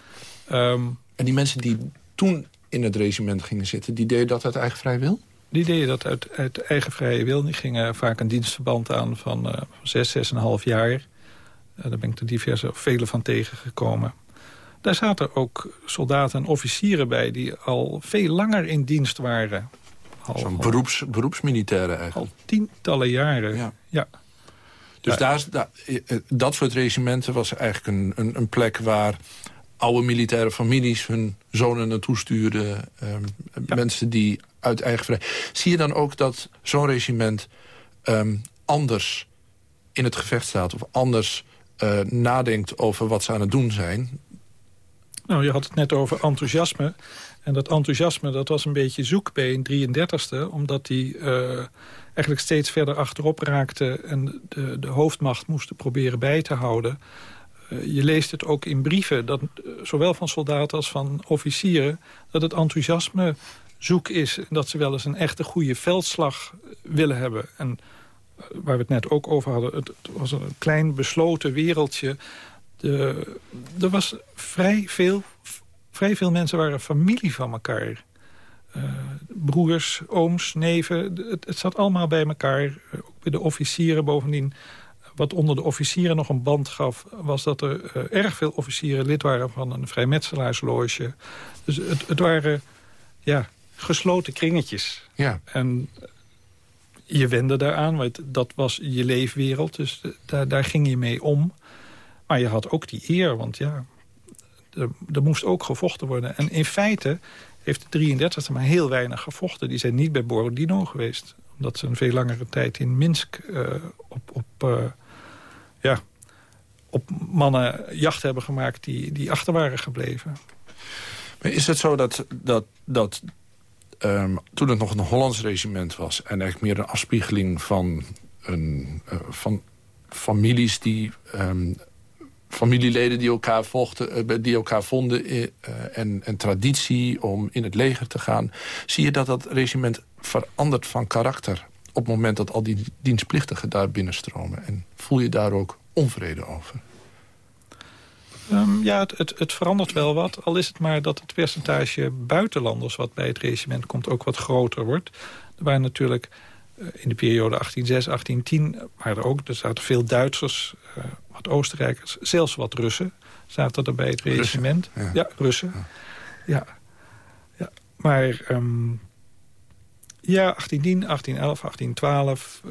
Um, en die mensen die toen in het regiment gingen zitten... die deden dat uit eigen vrije wil? Die deden dat uit, uit eigen vrije wil. Die gingen vaak een dienstverband aan van uh, zes, zes en een half jaar. Uh, daar ben ik er diverse, vele van tegengekomen. Daar zaten ook soldaten en officieren bij... die al veel langer in dienst waren. Zo'n beroeps, beroepsmilitairen eigenlijk. Al tientallen jaren, ja. ja. Dus Daar, daar, eh, dat soort regimenten was eigenlijk een, een, een plek waar oude militaire families hun zonen naartoe stuurden. Um, Mensen die uit eigen vrij... Zie je dan ook dat zo'n regiment um, anders in het gevecht staat... of anders uh, nadenkt over wat ze aan het doen zijn? Nou, je had het net over enthousiasme. En dat enthousiasme dat was een beetje zoek bij een 33ste... omdat die uh, eigenlijk steeds verder achterop raakte... en de, de hoofdmacht moesten proberen bij te houden... Eh, je leest het ook in brieven, dat, eh, zowel van soldaten als van officieren... dat het enthousiasme zoek is. En dat ze wel eens een echte goede veldslag willen hebben. En eh, waar we het net ook over hadden, het, was een klein besloten wereldje. De, er was vrij veel, vrij veel mensen waren familie van elkaar. Uh, broers, ooms, neven, het, het, zat allemaal bij elkaar. Ook bij de officieren bovendien wat onder de officieren nog een band gaf... was dat er uh, erg veel officieren lid waren van een vrijmetselaarsloge. Dus het, het waren ja, gesloten kringetjes. Ja. En je wende daaraan, want dat was je leefwereld. Dus daar, daar ging je mee om. Maar je had ook die eer, want ja, er, er moest ook gevochten worden. En in feite heeft de 33e maar heel weinig gevochten. Die zijn niet bij Borodino geweest. Omdat ze een veel langere tijd in Minsk uh, op, op uh, ja, op mannen jacht hebben gemaakt die, die achter waren gebleven. Maar is het zo dat, dat, dat um, toen het nog een Hollands regiment was... en eigenlijk meer een afspiegeling van, een, uh, van families die... Um, familieleden die elkaar, vochten, uh, die elkaar vonden uh, en, en traditie om in het leger te gaan. Zie je dat dat regiment verandert van karakter op het moment dat al die dienstplichtigen daar binnenstromen? En voel je daar ook onvrede over? Um, ja, het, het, het, verandert wel wat. Al is het maar dat het percentage buitenlanders... wat bij het regiment komt ook wat groter wordt. Er waren natuurlijk in de periode 1806, 1810... waren er ook, er zaten veel Duitsers, uh, wat Oostenrijkers... zelfs wat Russen zaten er bij het regiment. Russen, ja. ja. Russen. Ja. ja. maar ehm, ja, 1810, 1811, 1812.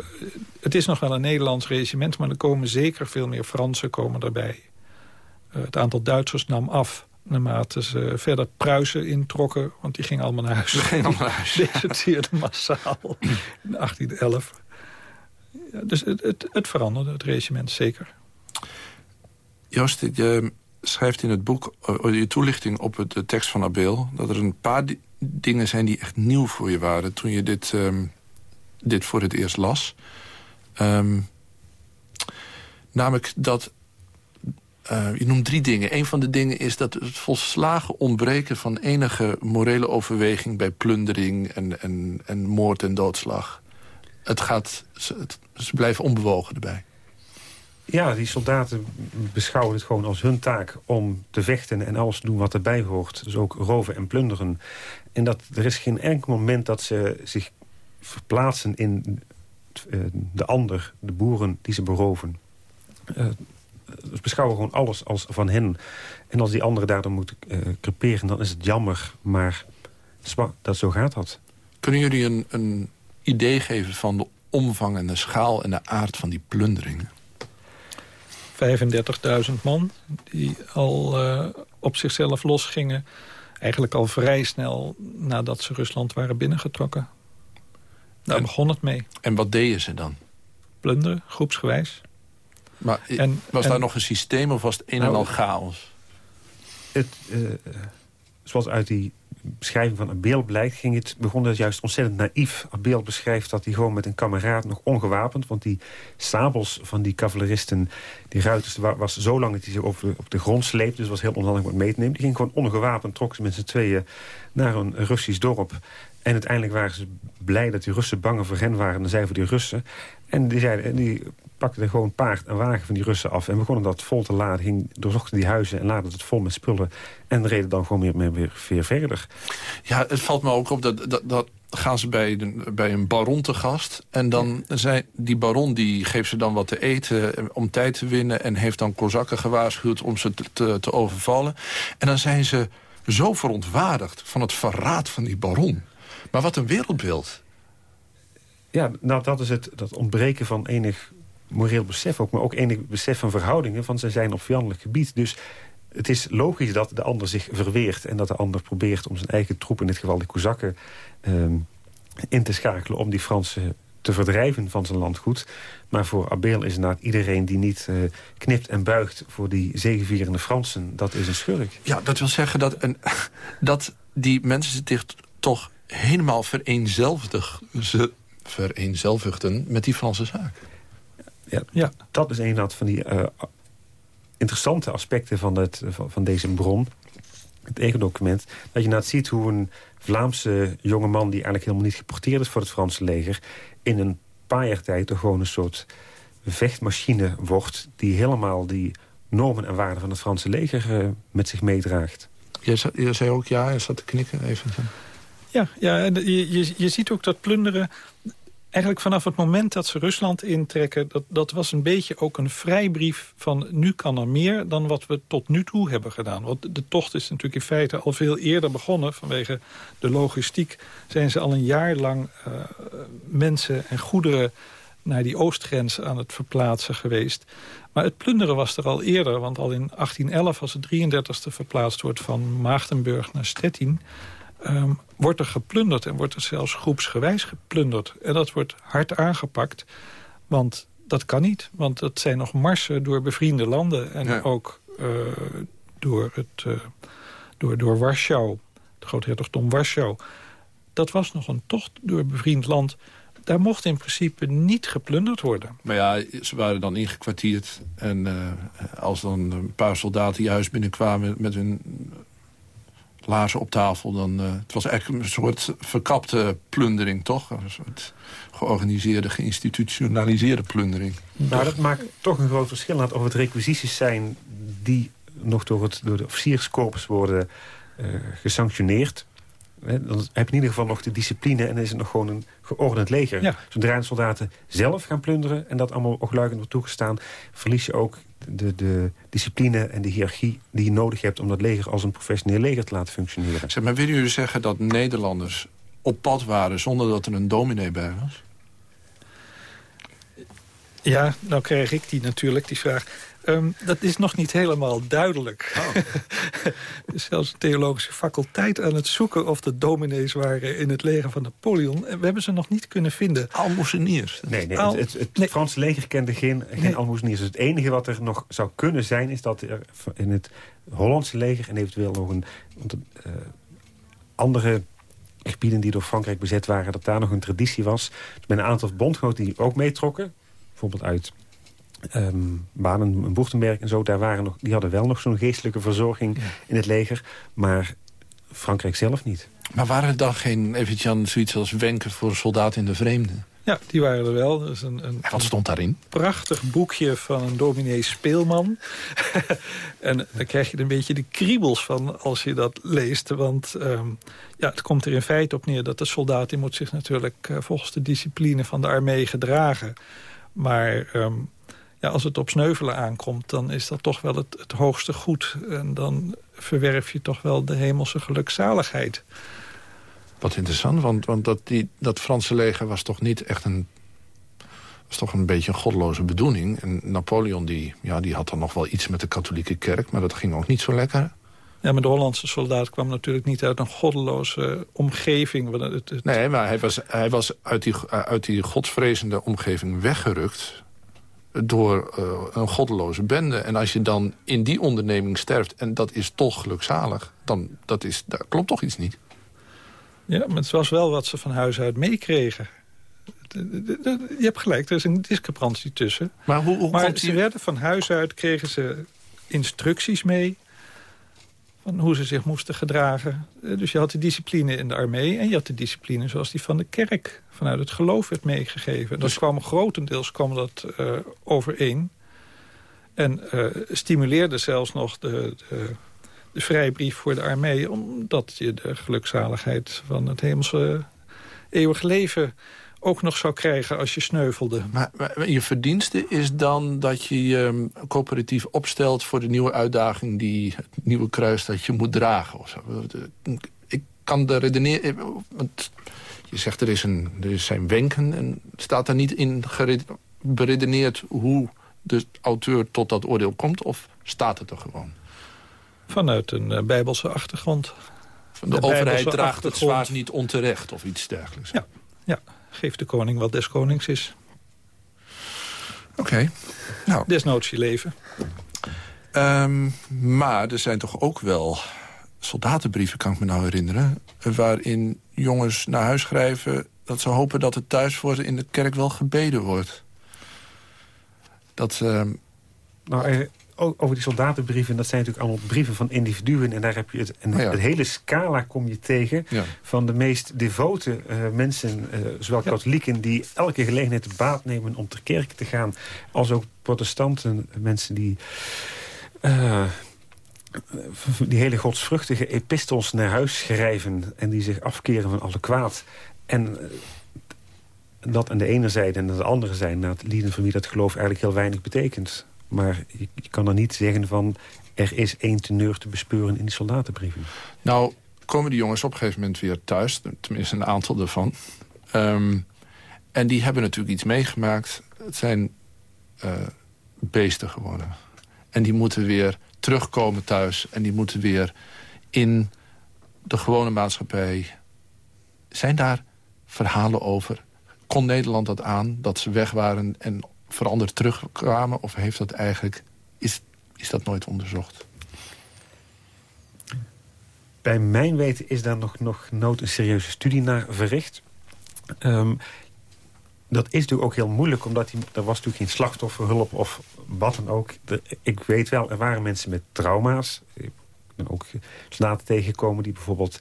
het is nog wel een Nederlands regiment... maar er komen zeker veel meer Fransen komen erbij. Uh, het aantal Duitsers nam af naarmate ze verder Pruisen introkken. Want die gingen allemaal naar huis. Ze gingen allemaal naar huis. Deserteerden massaal in 1811. Ja, dus het, het, het veranderde, het regiment, zeker. Joost, je schrijft in het boek, uh, je toelichting op de tekst van Abel... dat er een paar dingen zijn die echt nieuw voor je waren... toen je dit, um, dit voor het eerst las. Um, namelijk dat... Uh, je noemt drie dingen. Een van de dingen is dat het volslagen ontbreken van enige morele overweging... bij plundering en, en, en moord en doodslag. Het gaat, ze, ze blijven onbewogen erbij. Ja, die soldaten beschouwen het gewoon als hun taak om te vechten... en alles te doen wat erbij hoort. Dus ook roven en plunderen. En dat, er is geen enkel moment dat ze zich verplaatsen in eh, de ander, de boeren die ze beroven. Uh, ze beschouwen gewoon alles als van hen. En als die anderen daardoor moeten uh, creperen, dan is het jammer. Maar dat, zo gaat dat. Kunnen jullie een, een idee geven van de omvang en de schaal en de aard van die plunderingen? 35.000 man die al uh, op zichzelf losgingen. Eigenlijk al vrij snel nadat ze Rusland waren binnengetrokken. Daar en, begon het mee. En wat deden ze dan? Plunderen, groepsgewijs. Maar en, was daar nog een systeem of was het een en nou, al chaos? Het, uh, zoals uit die beschrijving van Abeel blijkt... Ging het, begon het juist ontzettend naïef. Abeel beschrijft dat hij gewoon met een kameraad nog ongewapend... want die sabels van die cavaleristen, die ruiters... was zo lang dat hij ze op de, op de grond sleepte... dus was heel onhandig wat mee te nemen. Die ging gewoon ongewapend, trok ze met z'n tweeën naar een Russisch dorp... En uiteindelijk waren ze blij dat die Russen bang voor hen waren... en zij voor die Russen. En die, zeiden, die pakten gewoon paard en wagen van die Russen af... en begonnen dat vol te laden, ging, doorzochten die huizen... en laden het vol met spullen en reden dan gewoon weer, weer, weer verder. Ja, het valt me ook op dat, dat, dat gaan ze bij, de, bij een baron te gast. En dan zijn die baron die geeft ze dan wat te eten eh, om tijd te winnen... en heeft dan kozakken gewaarschuwd om ze te, te, te overvallen. En dan zijn ze zo verontwaardigd van het verraad van die baron. Maar wat een wereldbeeld. Ja, nou dat is het dat ontbreken van enig moreel besef ook... maar ook enig besef van verhoudingen, van ze zijn op vijandelijk gebied. Dus het is logisch dat de ander zich verweert... en dat de ander probeert om zijn eigen troep, in dit geval de Kozakken... Ehm, in te schakelen om die Fransen te verdrijven van zijn landgoed. Maar voor Abel is inderdaad iedereen die niet uh, knipt en buigt... voor die zegevierende Fransen, dat is een schurk. Ja, dat wil zeggen dat, een, dat die mensen zich toch helemaal vereenzelvigd, ze vereenzelvigden met die Franse zaak. Ja, ja. dat is een van die uh, interessante aspecten van, het, van, deze bron. Het eigen document. Dat je nou ziet hoe een Vlaamse jongeman... die eigenlijk helemaal niet geporteerd is voor het Franse leger... in een paar jaar tijd toch gewoon een soort vechtmachine wordt... die helemaal die normen en waarden van het Franse leger uh, met zich meedraagt. Jij zei, ook ja, je zat te knikken even. Ja, ja je, je, je ziet ook dat plunderen eigenlijk vanaf het moment dat ze Rusland intrekken... Dat, dat was een beetje ook een vrijbrief van nu kan er meer... dan wat we tot nu toe hebben gedaan. Want de tocht is natuurlijk in feite al veel eerder begonnen. Vanwege de logistiek zijn ze al een jaar lang uh, mensen en goederen naar die oostgrens aan het verplaatsen geweest. Maar het plunderen was er al eerder, want al in 1811... als het 33ste verplaatst wordt van Maagdenburg naar Stettin... Um, wordt er geplunderd en wordt er zelfs groepsgewijs geplunderd. En dat wordt hard aangepakt, want dat kan niet. Want dat zijn nog marsen door bevriende landen en ook uh, door, het, uh, door, door Warschau, het groothertogdom Warschau. Dat was nog een tocht door bevriend land daar mocht in principe niet geplunderd worden. Maar ja, ze waren dan ingekwartierd. En uh, als dan een paar soldaten je huis binnenkwamen met hun lazen op tafel. Dan, uh, het was eigenlijk een soort verkapte plundering, toch? Een soort georganiseerde, geïnstitutionaliseerde plundering. Maar dat maakt toch een groot verschil of het requisities zijn... die nog door, het, door de officierskorpus worden uh, gesanctioneerd. dan heb je in ieder geval nog de discipline en is het nog gewoon een geordend leger. Zodra de soldaten zelf gaan plunderen en dat allemaal ogluikend wordt toegestaan... verlies je ook de, de discipline en de hiërarchie die je nodig hebt... om dat leger als een professioneel leger te laten functioneren. Zeg, maar willen jullie zeggen dat Nederlanders op pad waren... zonder dat er een dominee bij was? Ja, nou krijg ik die natuurlijk, die vraag. Um, dat is nog niet helemaal duidelijk. Oh. is zelfs de theologische faculteit aan het zoeken... of de dominees waren in het leger van Napoleon. We hebben ze nog niet kunnen vinden. Almoezeniers. Nee, nee, het, het, Franse leger kende geen, geen nee. het enige wat er nog zou kunnen zijn... is dat er in het Hollandse leger... en eventueel nog een uh, andere gebieden die door Frankrijk bezet waren... dat daar nog een traditie was. Dus met een aantal bondgenoten die ook meetrokken... bijvoorbeeld uit um, Baden en Boertenberg en zo, daar waren nog, die hadden wel nog zo'n geestelijke verzorging in het leger. Maar Frankrijk zelf niet. Maar waren er dan geen, eventjes zoiets als wenken voor soldaten in de vreemde? Ja, die waren er wel. is een, een, wat stond daarin? prachtig boekje van een dominee Speelman. en dan krijg je een beetje de kriebels van als je dat leest. Want um, ja, het komt er in feite op neer dat de soldaat... die moet zich natuurlijk uh, volgens de discipline van de armee gedragen. Maar... Um, ja, als het op sneuvelen aankomt, dan is dat toch wel het, het hoogste goed. En dan verwerf je toch wel de hemelse gelukzaligheid. Wat interessant, want, want dat, die, dat Franse leger was toch niet echt een... was toch een beetje een godloze bedoeling. En Napoleon die, ja, die had dan nog wel iets met de katholieke kerk... maar dat ging ook niet zo lekker. Ja, maar de Hollandse soldaat kwam natuurlijk niet uit een goddeloze omgeving. Het, het... Nee, maar hij was, hij was uit, die, uit die godsvrezende omgeving weggerukt door uh, een goddeloze bende. En als je dan in die onderneming sterft en dat is toch gelukzalig... dan dat is, daar klopt toch iets niet. Ja, maar het was wel wat ze van huis uit meekregen. Je hebt gelijk, er is een discrepantie tussen. Maar, hoe, hoe maar ze werden van huis uit, kregen ze instructies mee van hoe ze zich moesten gedragen. Eh, dus je had de discipline in de armee en je had de discipline zoals die van de kerk vanuit het geloof werd meegegeven. Dus... Dat kwam grotendeels kwam dat uh, overeen. En uh, stimuleerde zelfs nog de, de, de, vrijbrief voor de armee... omdat je de gelukzaligheid van het hemelse eeuwige leven ook nog zou krijgen als je sneuvelde. Maar, maar je verdienste is dan dat je je coöperatief opstelt... voor de nieuwe uitdaging, die, het nieuwe kruis dat je moet dragen. Ik kan de redeneren... Want je zegt er, is een, er zijn wenken en staat er niet in beredeneerd... hoe de auteur tot dat oordeel komt, of staat het er gewoon? Vanuit een uh, bijbelse achtergrond. De, de overheid draagt het zwaard niet onterecht of iets dergelijks. Ja, ja geeft de koning wat des konings is. Oké. Okay. Nou. Desnoods je leven. Um, maar er zijn toch ook wel soldatenbrieven, kan ik me nou herinneren... waarin jongens naar huis schrijven dat ze hopen dat het thuis voor ze in de kerk wel gebeden wordt. Dat... Uh... Nou, over die soldatenbrieven, dat zijn natuurlijk allemaal brieven van individuen. En daar heb je het, een, oh hele scala kom je tegen van de meest devote uh, mensen, uh, zowel katholieken die elke gelegenheid de baat nemen om ter kerk te gaan, als ook protestanten, mensen die... Uh, die hele godsvruchtige epistels naar huis schrijven... en die zich afkeren van alle kwaad. En dat aan de ene zijde en aan de andere zijde... naar het lieden van wie dat geloof eigenlijk heel weinig betekent. Maar je, kan er niet zeggen van... er is één teneur te bespeuren in die soldatenbrieven. Nou, komen die jongens op een gegeven moment weer thuis. Tenminste, een aantal ervan. Um, en die hebben natuurlijk iets meegemaakt. Het zijn uh, beesten geworden. En die moeten weer terugkomen thuis. En die moeten weer in de gewone maatschappij. Zijn daar verhalen over? Kon Nederland dat aan, dat ze weg waren en veranderd terugkwamen? Of heeft dat eigenlijk, is, is dat nooit onderzocht? Bij mijn weten is daar nog, nog nooit een serieuze studie naar verricht. Um, dat is natuurlijk ook heel moeilijk, omdat die, er was natuurlijk geen slachtofferhulp of wat dan ook. ik weet wel, er waren mensen met trauma's. Ik ben ook soldaten tegengekomen die bijvoorbeeld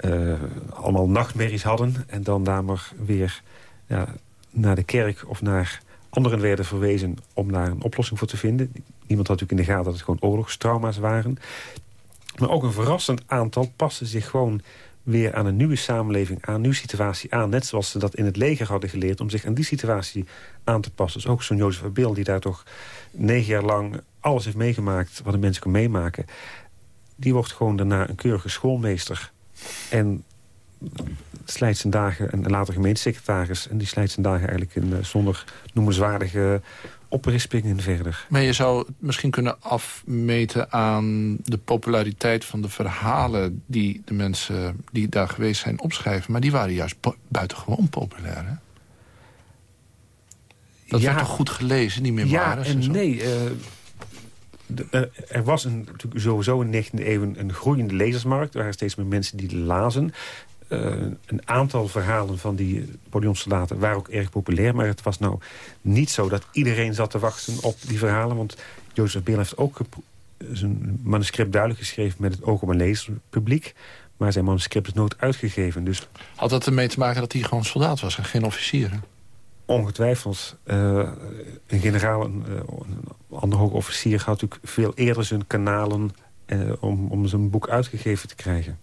uh, allemaal nachtmerries hadden... en dan daar maar weer ja, naar de kerk of naar Anderen werden verwezen om daar een oplossing voor te vinden. Niemand had natuurlijk in de gaten dat het gewoon oorlogstrauma's waren. Maar ook een verrassend aantal passen zich gewoon weer aan een nieuwe samenleving, aan een nieuwe situatie aan. Net zoals ze dat in het leger hadden geleerd... om zich aan die situatie aan te passen. Dus ook zo'n Jozef Abeel die daar toch negen jaar lang alles heeft meegemaakt... wat een mens kan meemaken. Die wordt gewoon daarna een keurige schoolmeester. En slijt zijn dagen, en later gemeentesecretaris... en die slijt zijn dagen eigenlijk in, uh, zonder noemenswaardige oprispingen verder. Maar je zou het misschien kunnen afmeten aan de populariteit van de verhalen... die de mensen die daar geweest zijn opschrijven. Maar die waren juist buitengewoon populair, hè? Dat ja, werd toch goed gelezen, niet meer Ja en, nee. Uh, de, er was een, natuurlijk sowieso in de 19e eeuw een groeiende lezersmarkt. Er waren steeds meer mensen die lazen. Uh, een aantal verhalen van die Napoleonsoldaten waren ook erg populair. Maar het was nou niet zo dat iedereen zat te wachten op die verhalen. Want Jozef Beel heeft ook zijn manuscript duidelijk geschreven... met het oog op een lezerspubliek. Maar zijn manuscript is nooit uitgegeven. Dus... Had dat ermee te maken dat hij gewoon soldaat was en geen officier? Ongetwijfeld. Uh, een generaal, een, uh, een ander hoog officier... had natuurlijk veel eerder zijn kanalen... Uh, om, om zijn boek uitgegeven te krijgen.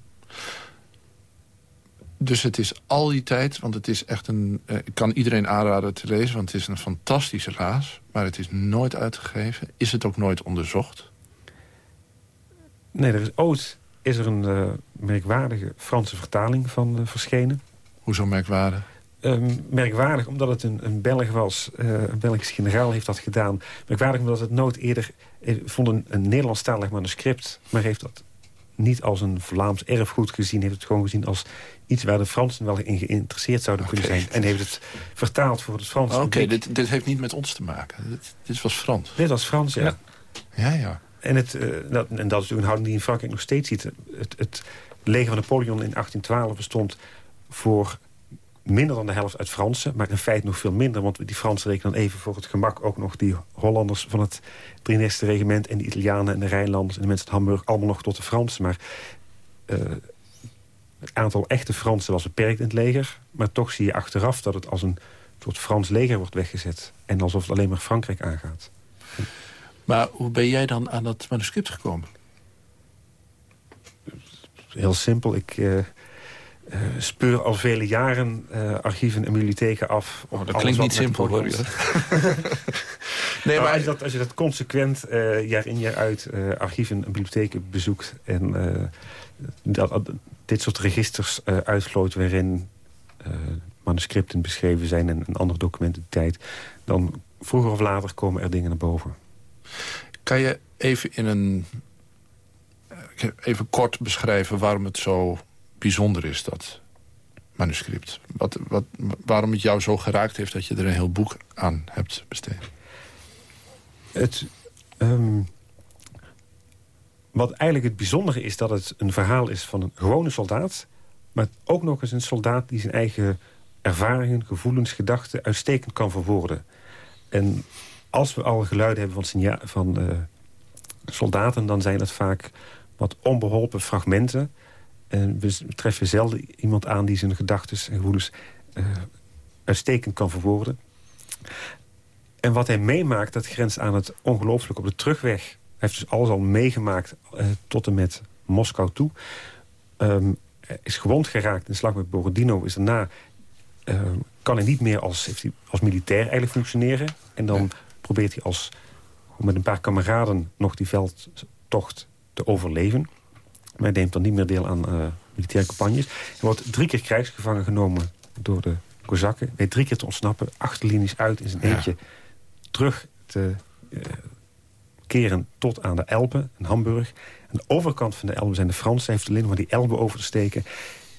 Dus het is al die tijd, want het is echt een... Uh, ik kan iedereen aanraden te lezen, want het is een fantastische raas. Maar het is nooit uitgegeven. Is het ook nooit onderzocht? Nee, er is ooit is er een uh, merkwaardige Franse vertaling van uh, verschenen. Hoezo merkwaardig? Um, merkwaardig omdat het een, een Belg was. een Belgisch generaal heeft dat gedaan. Merkwaardig omdat het nooit eerder... vond een, een Nederlandstalig manuscript... maar heeft dat niet als een Vlaams erfgoed gezien. Heeft het gewoon gezien als iets waar de Fransen wel in geïnteresseerd zouden kunnen zijn. En heeft het vertaald voor het Frans. Oké, dit, dit heeft niet met ons te maken. Dit, dit was Frans. Dit was Frans, ja. Ja, ja. En, het, uh, dat, en dat is een houding die in Frankrijk nog steeds ziet. Het, het leger van Napoleon in 1812 bestond voor minder dan de helft uit Fransen. Maar in feite nog veel minder. Want die Fransen rekenen dan even voor het gemak ook nog die Hollanders van het 33e regiment... en de Italianen en de Rijnlanders en de mensen uit Hamburg... allemaal nog tot de Fransen. Maar uh, het aantal echte Fransen was beperkt in het leger. Maar toch zie je achteraf dat het als een soort Frans leger wordt weggezet. En alsof het alleen maar Frankrijk aangaat. Maar hoe ben jij dan aan dat manuscript gekomen? Heel simpel. Ik uh, uh, speur al vele jaren uh, archieven en bibliotheken af. Oh, dat klinkt niet simpel, hoor je. nee, maar als je dat, als je dat consequent jaar in jaar uit archieven en bibliotheken bezoekt... en dat, dit soort registers uitvloot... waarin manuscripten beschreven zijn en, en andere documenten tijd... dan vroeger of later komen er dingen naar boven. Kan je even in een... Eh, even kort beschrijven waarom het zo bijzonder is, dat manuscript? Wat, wat, waarom het jou zo geraakt heeft dat je er een heel boek aan hebt besteed? Het... Um, wat eigenlijk het bijzondere is dat het een verhaal is van een gewone soldaat... maar ook nog eens een soldaat die zijn eigen ervaringen, gevoelens, gedachten... uitstekend kan verwoorden. En als we al geluiden hebben van, van uh, soldaten... dan zijn het vaak wat onbeholpen fragmenten. En we treffen zelden iemand aan die zijn gedachten en gevoelens... Uh, uitstekend kan verwoorden. En wat hij meemaakt, dat grenst aan het ongelooflijk op de terugweg heeft dus alles al meegemaakt uh, tot en met Moskou toe. Um, is gewond geraakt in de slag met Borodino. Is daarna uh, kan hij niet meer als, heeft hij als militair eigenlijk functioneren. En dan probeert hij als, met een paar kameraden nog die veldtocht te overleven. Maar hij neemt dan niet meer deel aan uh, militaire campagnes. Hij wordt drie keer krijgsgevangen genomen door de Kozakken. Weet drie keer te ontsnappen, achterlinies uit in zijn eentje. Terug te, uh, keren tot aan de Elbe, in Hamburg. Aan de overkant van de Elbe zijn de Fransen. Hij heeft alleen maar die Elbe over te steken.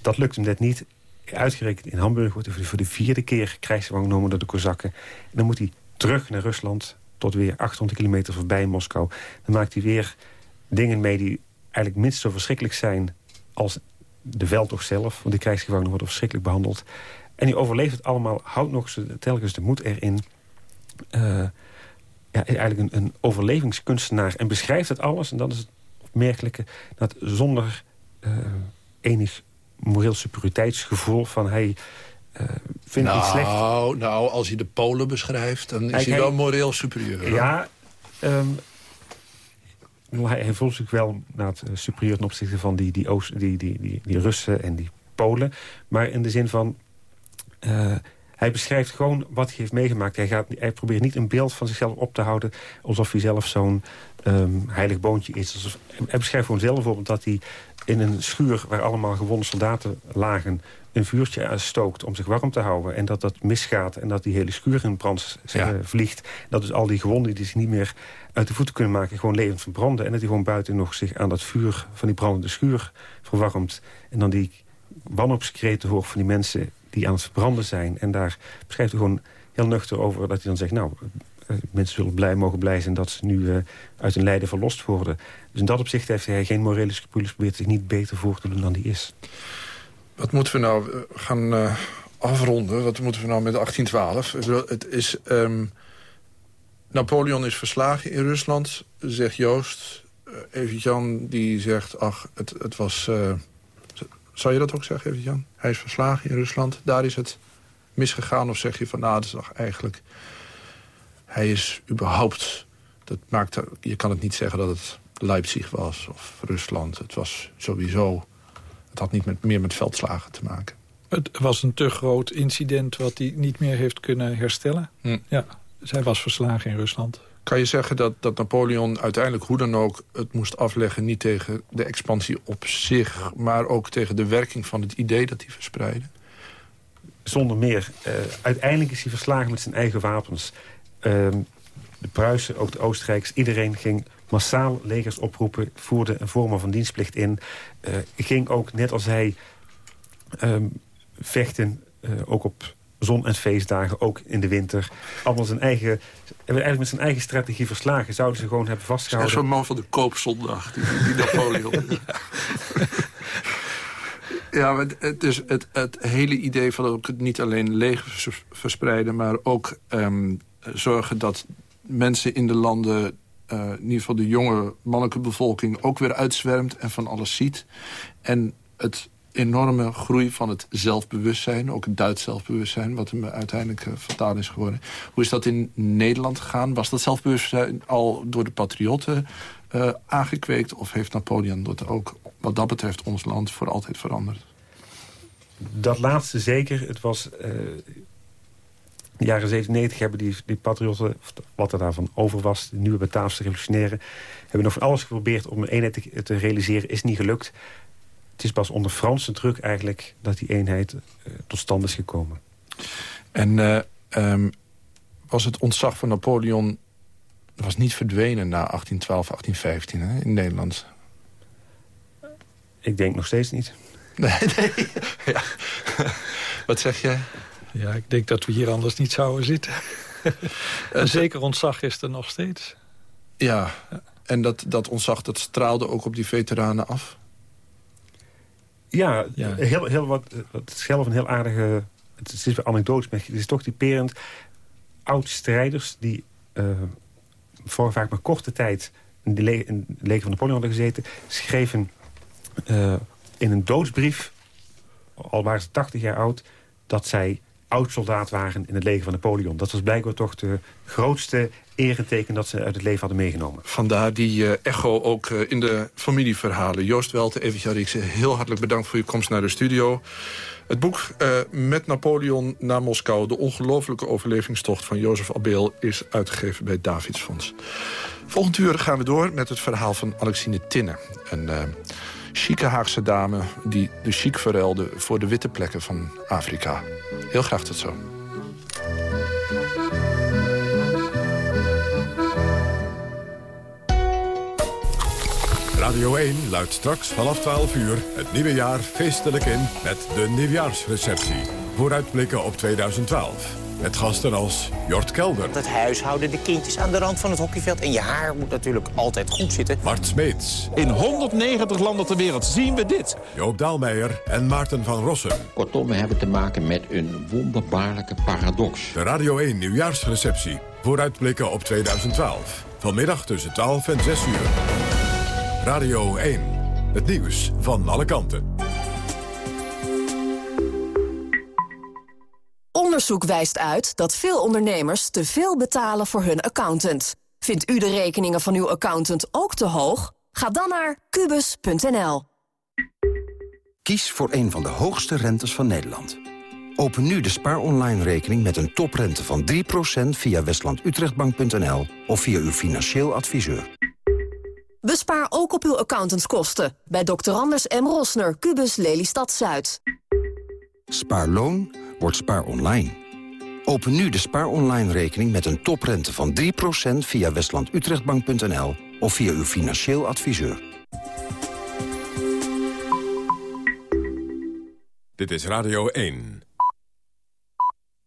Dat lukt hem net niet. Uitgerekend in Hamburg wordt hij voor de vierde keer krijgsgevangen genomen door de Kozakken. En dan moet hij terug naar Rusland tot weer 800 kilometer voorbij Moskou. Dan maakt hij weer dingen mee die eigenlijk minstens zo verschrikkelijk zijn als de veldtocht zelf. Want die krijgsgevangenen worden verschrikkelijk behandeld. En die overleeft het allemaal, houdt nog telkens de moed erin... Uh, ja, eigenlijk een, een overlevingskunstenaar. En beschrijft het alles, en dat is het opmerkelijke... dat zonder uh, enig moreel superioriteitsgevoel van... hij uh, vindt nou, iets slecht. Nou, als hij de Polen beschrijft, dan is hij, wel moreel superieur. Ja, um, hij, voelt zich wel naar het, uh, superieur ten opzichte van die, die, die, die, die, die Russen en die Polen. Maar in de zin van... Hij beschrijft gewoon wat hij heeft meegemaakt. Hij, gaat, hij probeert niet een beeld van zichzelf op te houden... alsof hij zelf zo'n um, heilig boontje is. Alsof, hij beschrijft gewoon zelf bijvoorbeeld dat hij in een schuur... waar allemaal gewonde soldaten lagen een vuurtje stookt om zich warm te houden. En dat dat misgaat en dat die hele schuur in brand uh, vliegt. Dat dus al die gewonden die zich niet meer uit de voeten kunnen maken... gewoon levend verbranden. En dat hij gewoon buiten nog zich aan dat vuur van die brandende schuur verwarmt. En dan die wanhoopskreten hoort van die mensen die aan het verbranden zijn. En daar beschrijft hij gewoon heel nuchter over dat hij dan zegt... nou, eh, mensen zullen blij mogen blij zijn dat ze nu uh, uit hun lijden verlost worden. Dus in dat opzicht heeft hij geen morele scrupules... probeert zich niet beter voor te doen dan die is. Wat moeten we nou eh, gaan afronden? Wat moeten we nou met 1812? Het is, um, Napoleon is verslagen in Rusland, zegt Joost. Uh, Jan die zegt, ach, het, het was... Zou je dat ook zeggen, Jan? Hij is verslagen in Rusland, daar is het misgegaan. Of zeg je van, nou, dat is toch eigenlijk... Hij is überhaupt... Dat maakt, je kan het niet zeggen dat het Leipzig was of Rusland. Het was sowieso het had niet met, meer met veldslagen te maken. Het was een te groot incident wat hij niet meer heeft kunnen herstellen. Hm. Ja, hij was verslagen in Rusland. Kan je zeggen dat, dat Napoleon uiteindelijk hoe dan ook het moest afleggen... niet tegen de expansie op zich, maar ook tegen de werking van het idee dat hij verspreidde? Zonder meer. Uh, uiteindelijk is hij verslagen met zijn eigen wapens. Uh, de Pruisen, ook de Oostenrijkers, iedereen ging massaal legers oproepen, voerde een vorm van dienstplicht in. Uh, ging ook, net als hij, um, vechten, uh, ook op zon- en feestdagen, ook in de winter. Allemaal zijn eigen, hebben eigenlijk met zijn eigen strategie verslagen. Zouden ze gewoon hebben vastgehouden. Zo'n man van de koopzondag, die, die Napoleon. ja. maar het, is het, het hele idee van ook niet alleen legers verspreiden... maar ook um, zorgen dat mensen in de landen uh, in ieder geval de jonge mannelijke bevolking ook weer uitzwermt en van alles ziet. En het enorme groei van het zelfbewustzijn, ook het Duits zelfbewustzijn, wat hem uiteindelijk uh, is geworden. Hoe is dat in Nederland gegaan? Was dat zelfbewustzijn al door de patriotten uh, aangekweekt? Of heeft Napoleon dat ook, wat dat betreft, ons land voor altijd veranderd? Dat laatste zeker. Het was de jaren 97 hebben die, die patriotten, wat er daarvan over was... de nieuwe Bataafse revolutionairen... hebben nog alles geprobeerd om een eenheid te, realiseren. Is niet gelukt. Het is pas onder Franse druk eigenlijk dat die eenheid uh, tot stand is gekomen. En uh, um, was het ontzag van Napoleon was niet verdwenen na 1812, 1815 hè, in Nederland? Ik denk nog steeds niet. Nee, nee. Ja. Wat zeg jij? Ja, ik denk dat we hier anders niet zouden zitten. en zeker ontzag is er nog steeds. Ja, en dat, dat ontzag dat straalde ook op die veteranen af? Ja, Heel, heel wat, het is zelf een heel aardige... Het is weer anekdotisch, maar het is toch typerend. Oud-strijders die uh, voor vaak maar korte tijd... in de, le in de leger van Napoleon hadden gezeten... schreven uh, in een doodsbrief, al waren ze 80 jaar oud... dat zij oud-soldaat waren in het leger van Napoleon. Dat was blijkbaar toch de grootste ereteken dat ze uit het leven hadden meegenomen. Vandaar die uh, echo ook uh, in de familieverhalen. Joost Welte, Eventje heel hartelijk bedankt voor je komst naar de studio. Het boek uh, Met Napoleon naar Moskou... de ongelofelijke overlevingstocht van Jozef Abeel... is uitgegeven bij Davidsfonds. Volgend uur gaan we door met het verhaal van Alexine Tinne. Chique Haagse dame die de chic verruilde... voor de witte plekken van Afrika. Heel graag tot zo. Radio 1 luidt straks vanaf 12 uur het nieuwe jaar feestelijk in met de nieuwjaarsreceptie. Vooruitblikken op 2012. Met gasten als Jort Kelder. Het huishouden, de kindjes aan de rand van het hockeyveld. En je haar moet natuurlijk altijd goed zitten. Mart Smeets. In 190 landen ter wereld zien we dit. Joop Daalmeijer en Maarten van Rossum. Kortom, we hebben te maken met een wonderbaarlijke paradox. De Radio 1 nieuwjaarsreceptie. Vooruitblikken op 2012. Vanmiddag tussen 12 en 6 uur. Radio 1. Het nieuws van alle kanten. Onderzoek wijst uit dat veel ondernemers te veel betalen voor hun accountant. Vindt u de rekeningen van uw accountant ook te hoog? Ga dan naar kubus.nl. Kies voor een van de hoogste rentes van Nederland. Open nu de Spaar Online rekening met een toprente van 3% via westlandutrechtbank.nl of via uw financieel adviseur. Bespaar ook op uw accountantskosten bij Dr. Anders M. Rosner, Cubus Lelystad Zuid. Spaarloon wordt Spaar Online. Open nu de Spaar Online rekening met een toprente van 3% via westlandutrechtbank.nl of via uw financieel adviseur. Dit is Radio 1.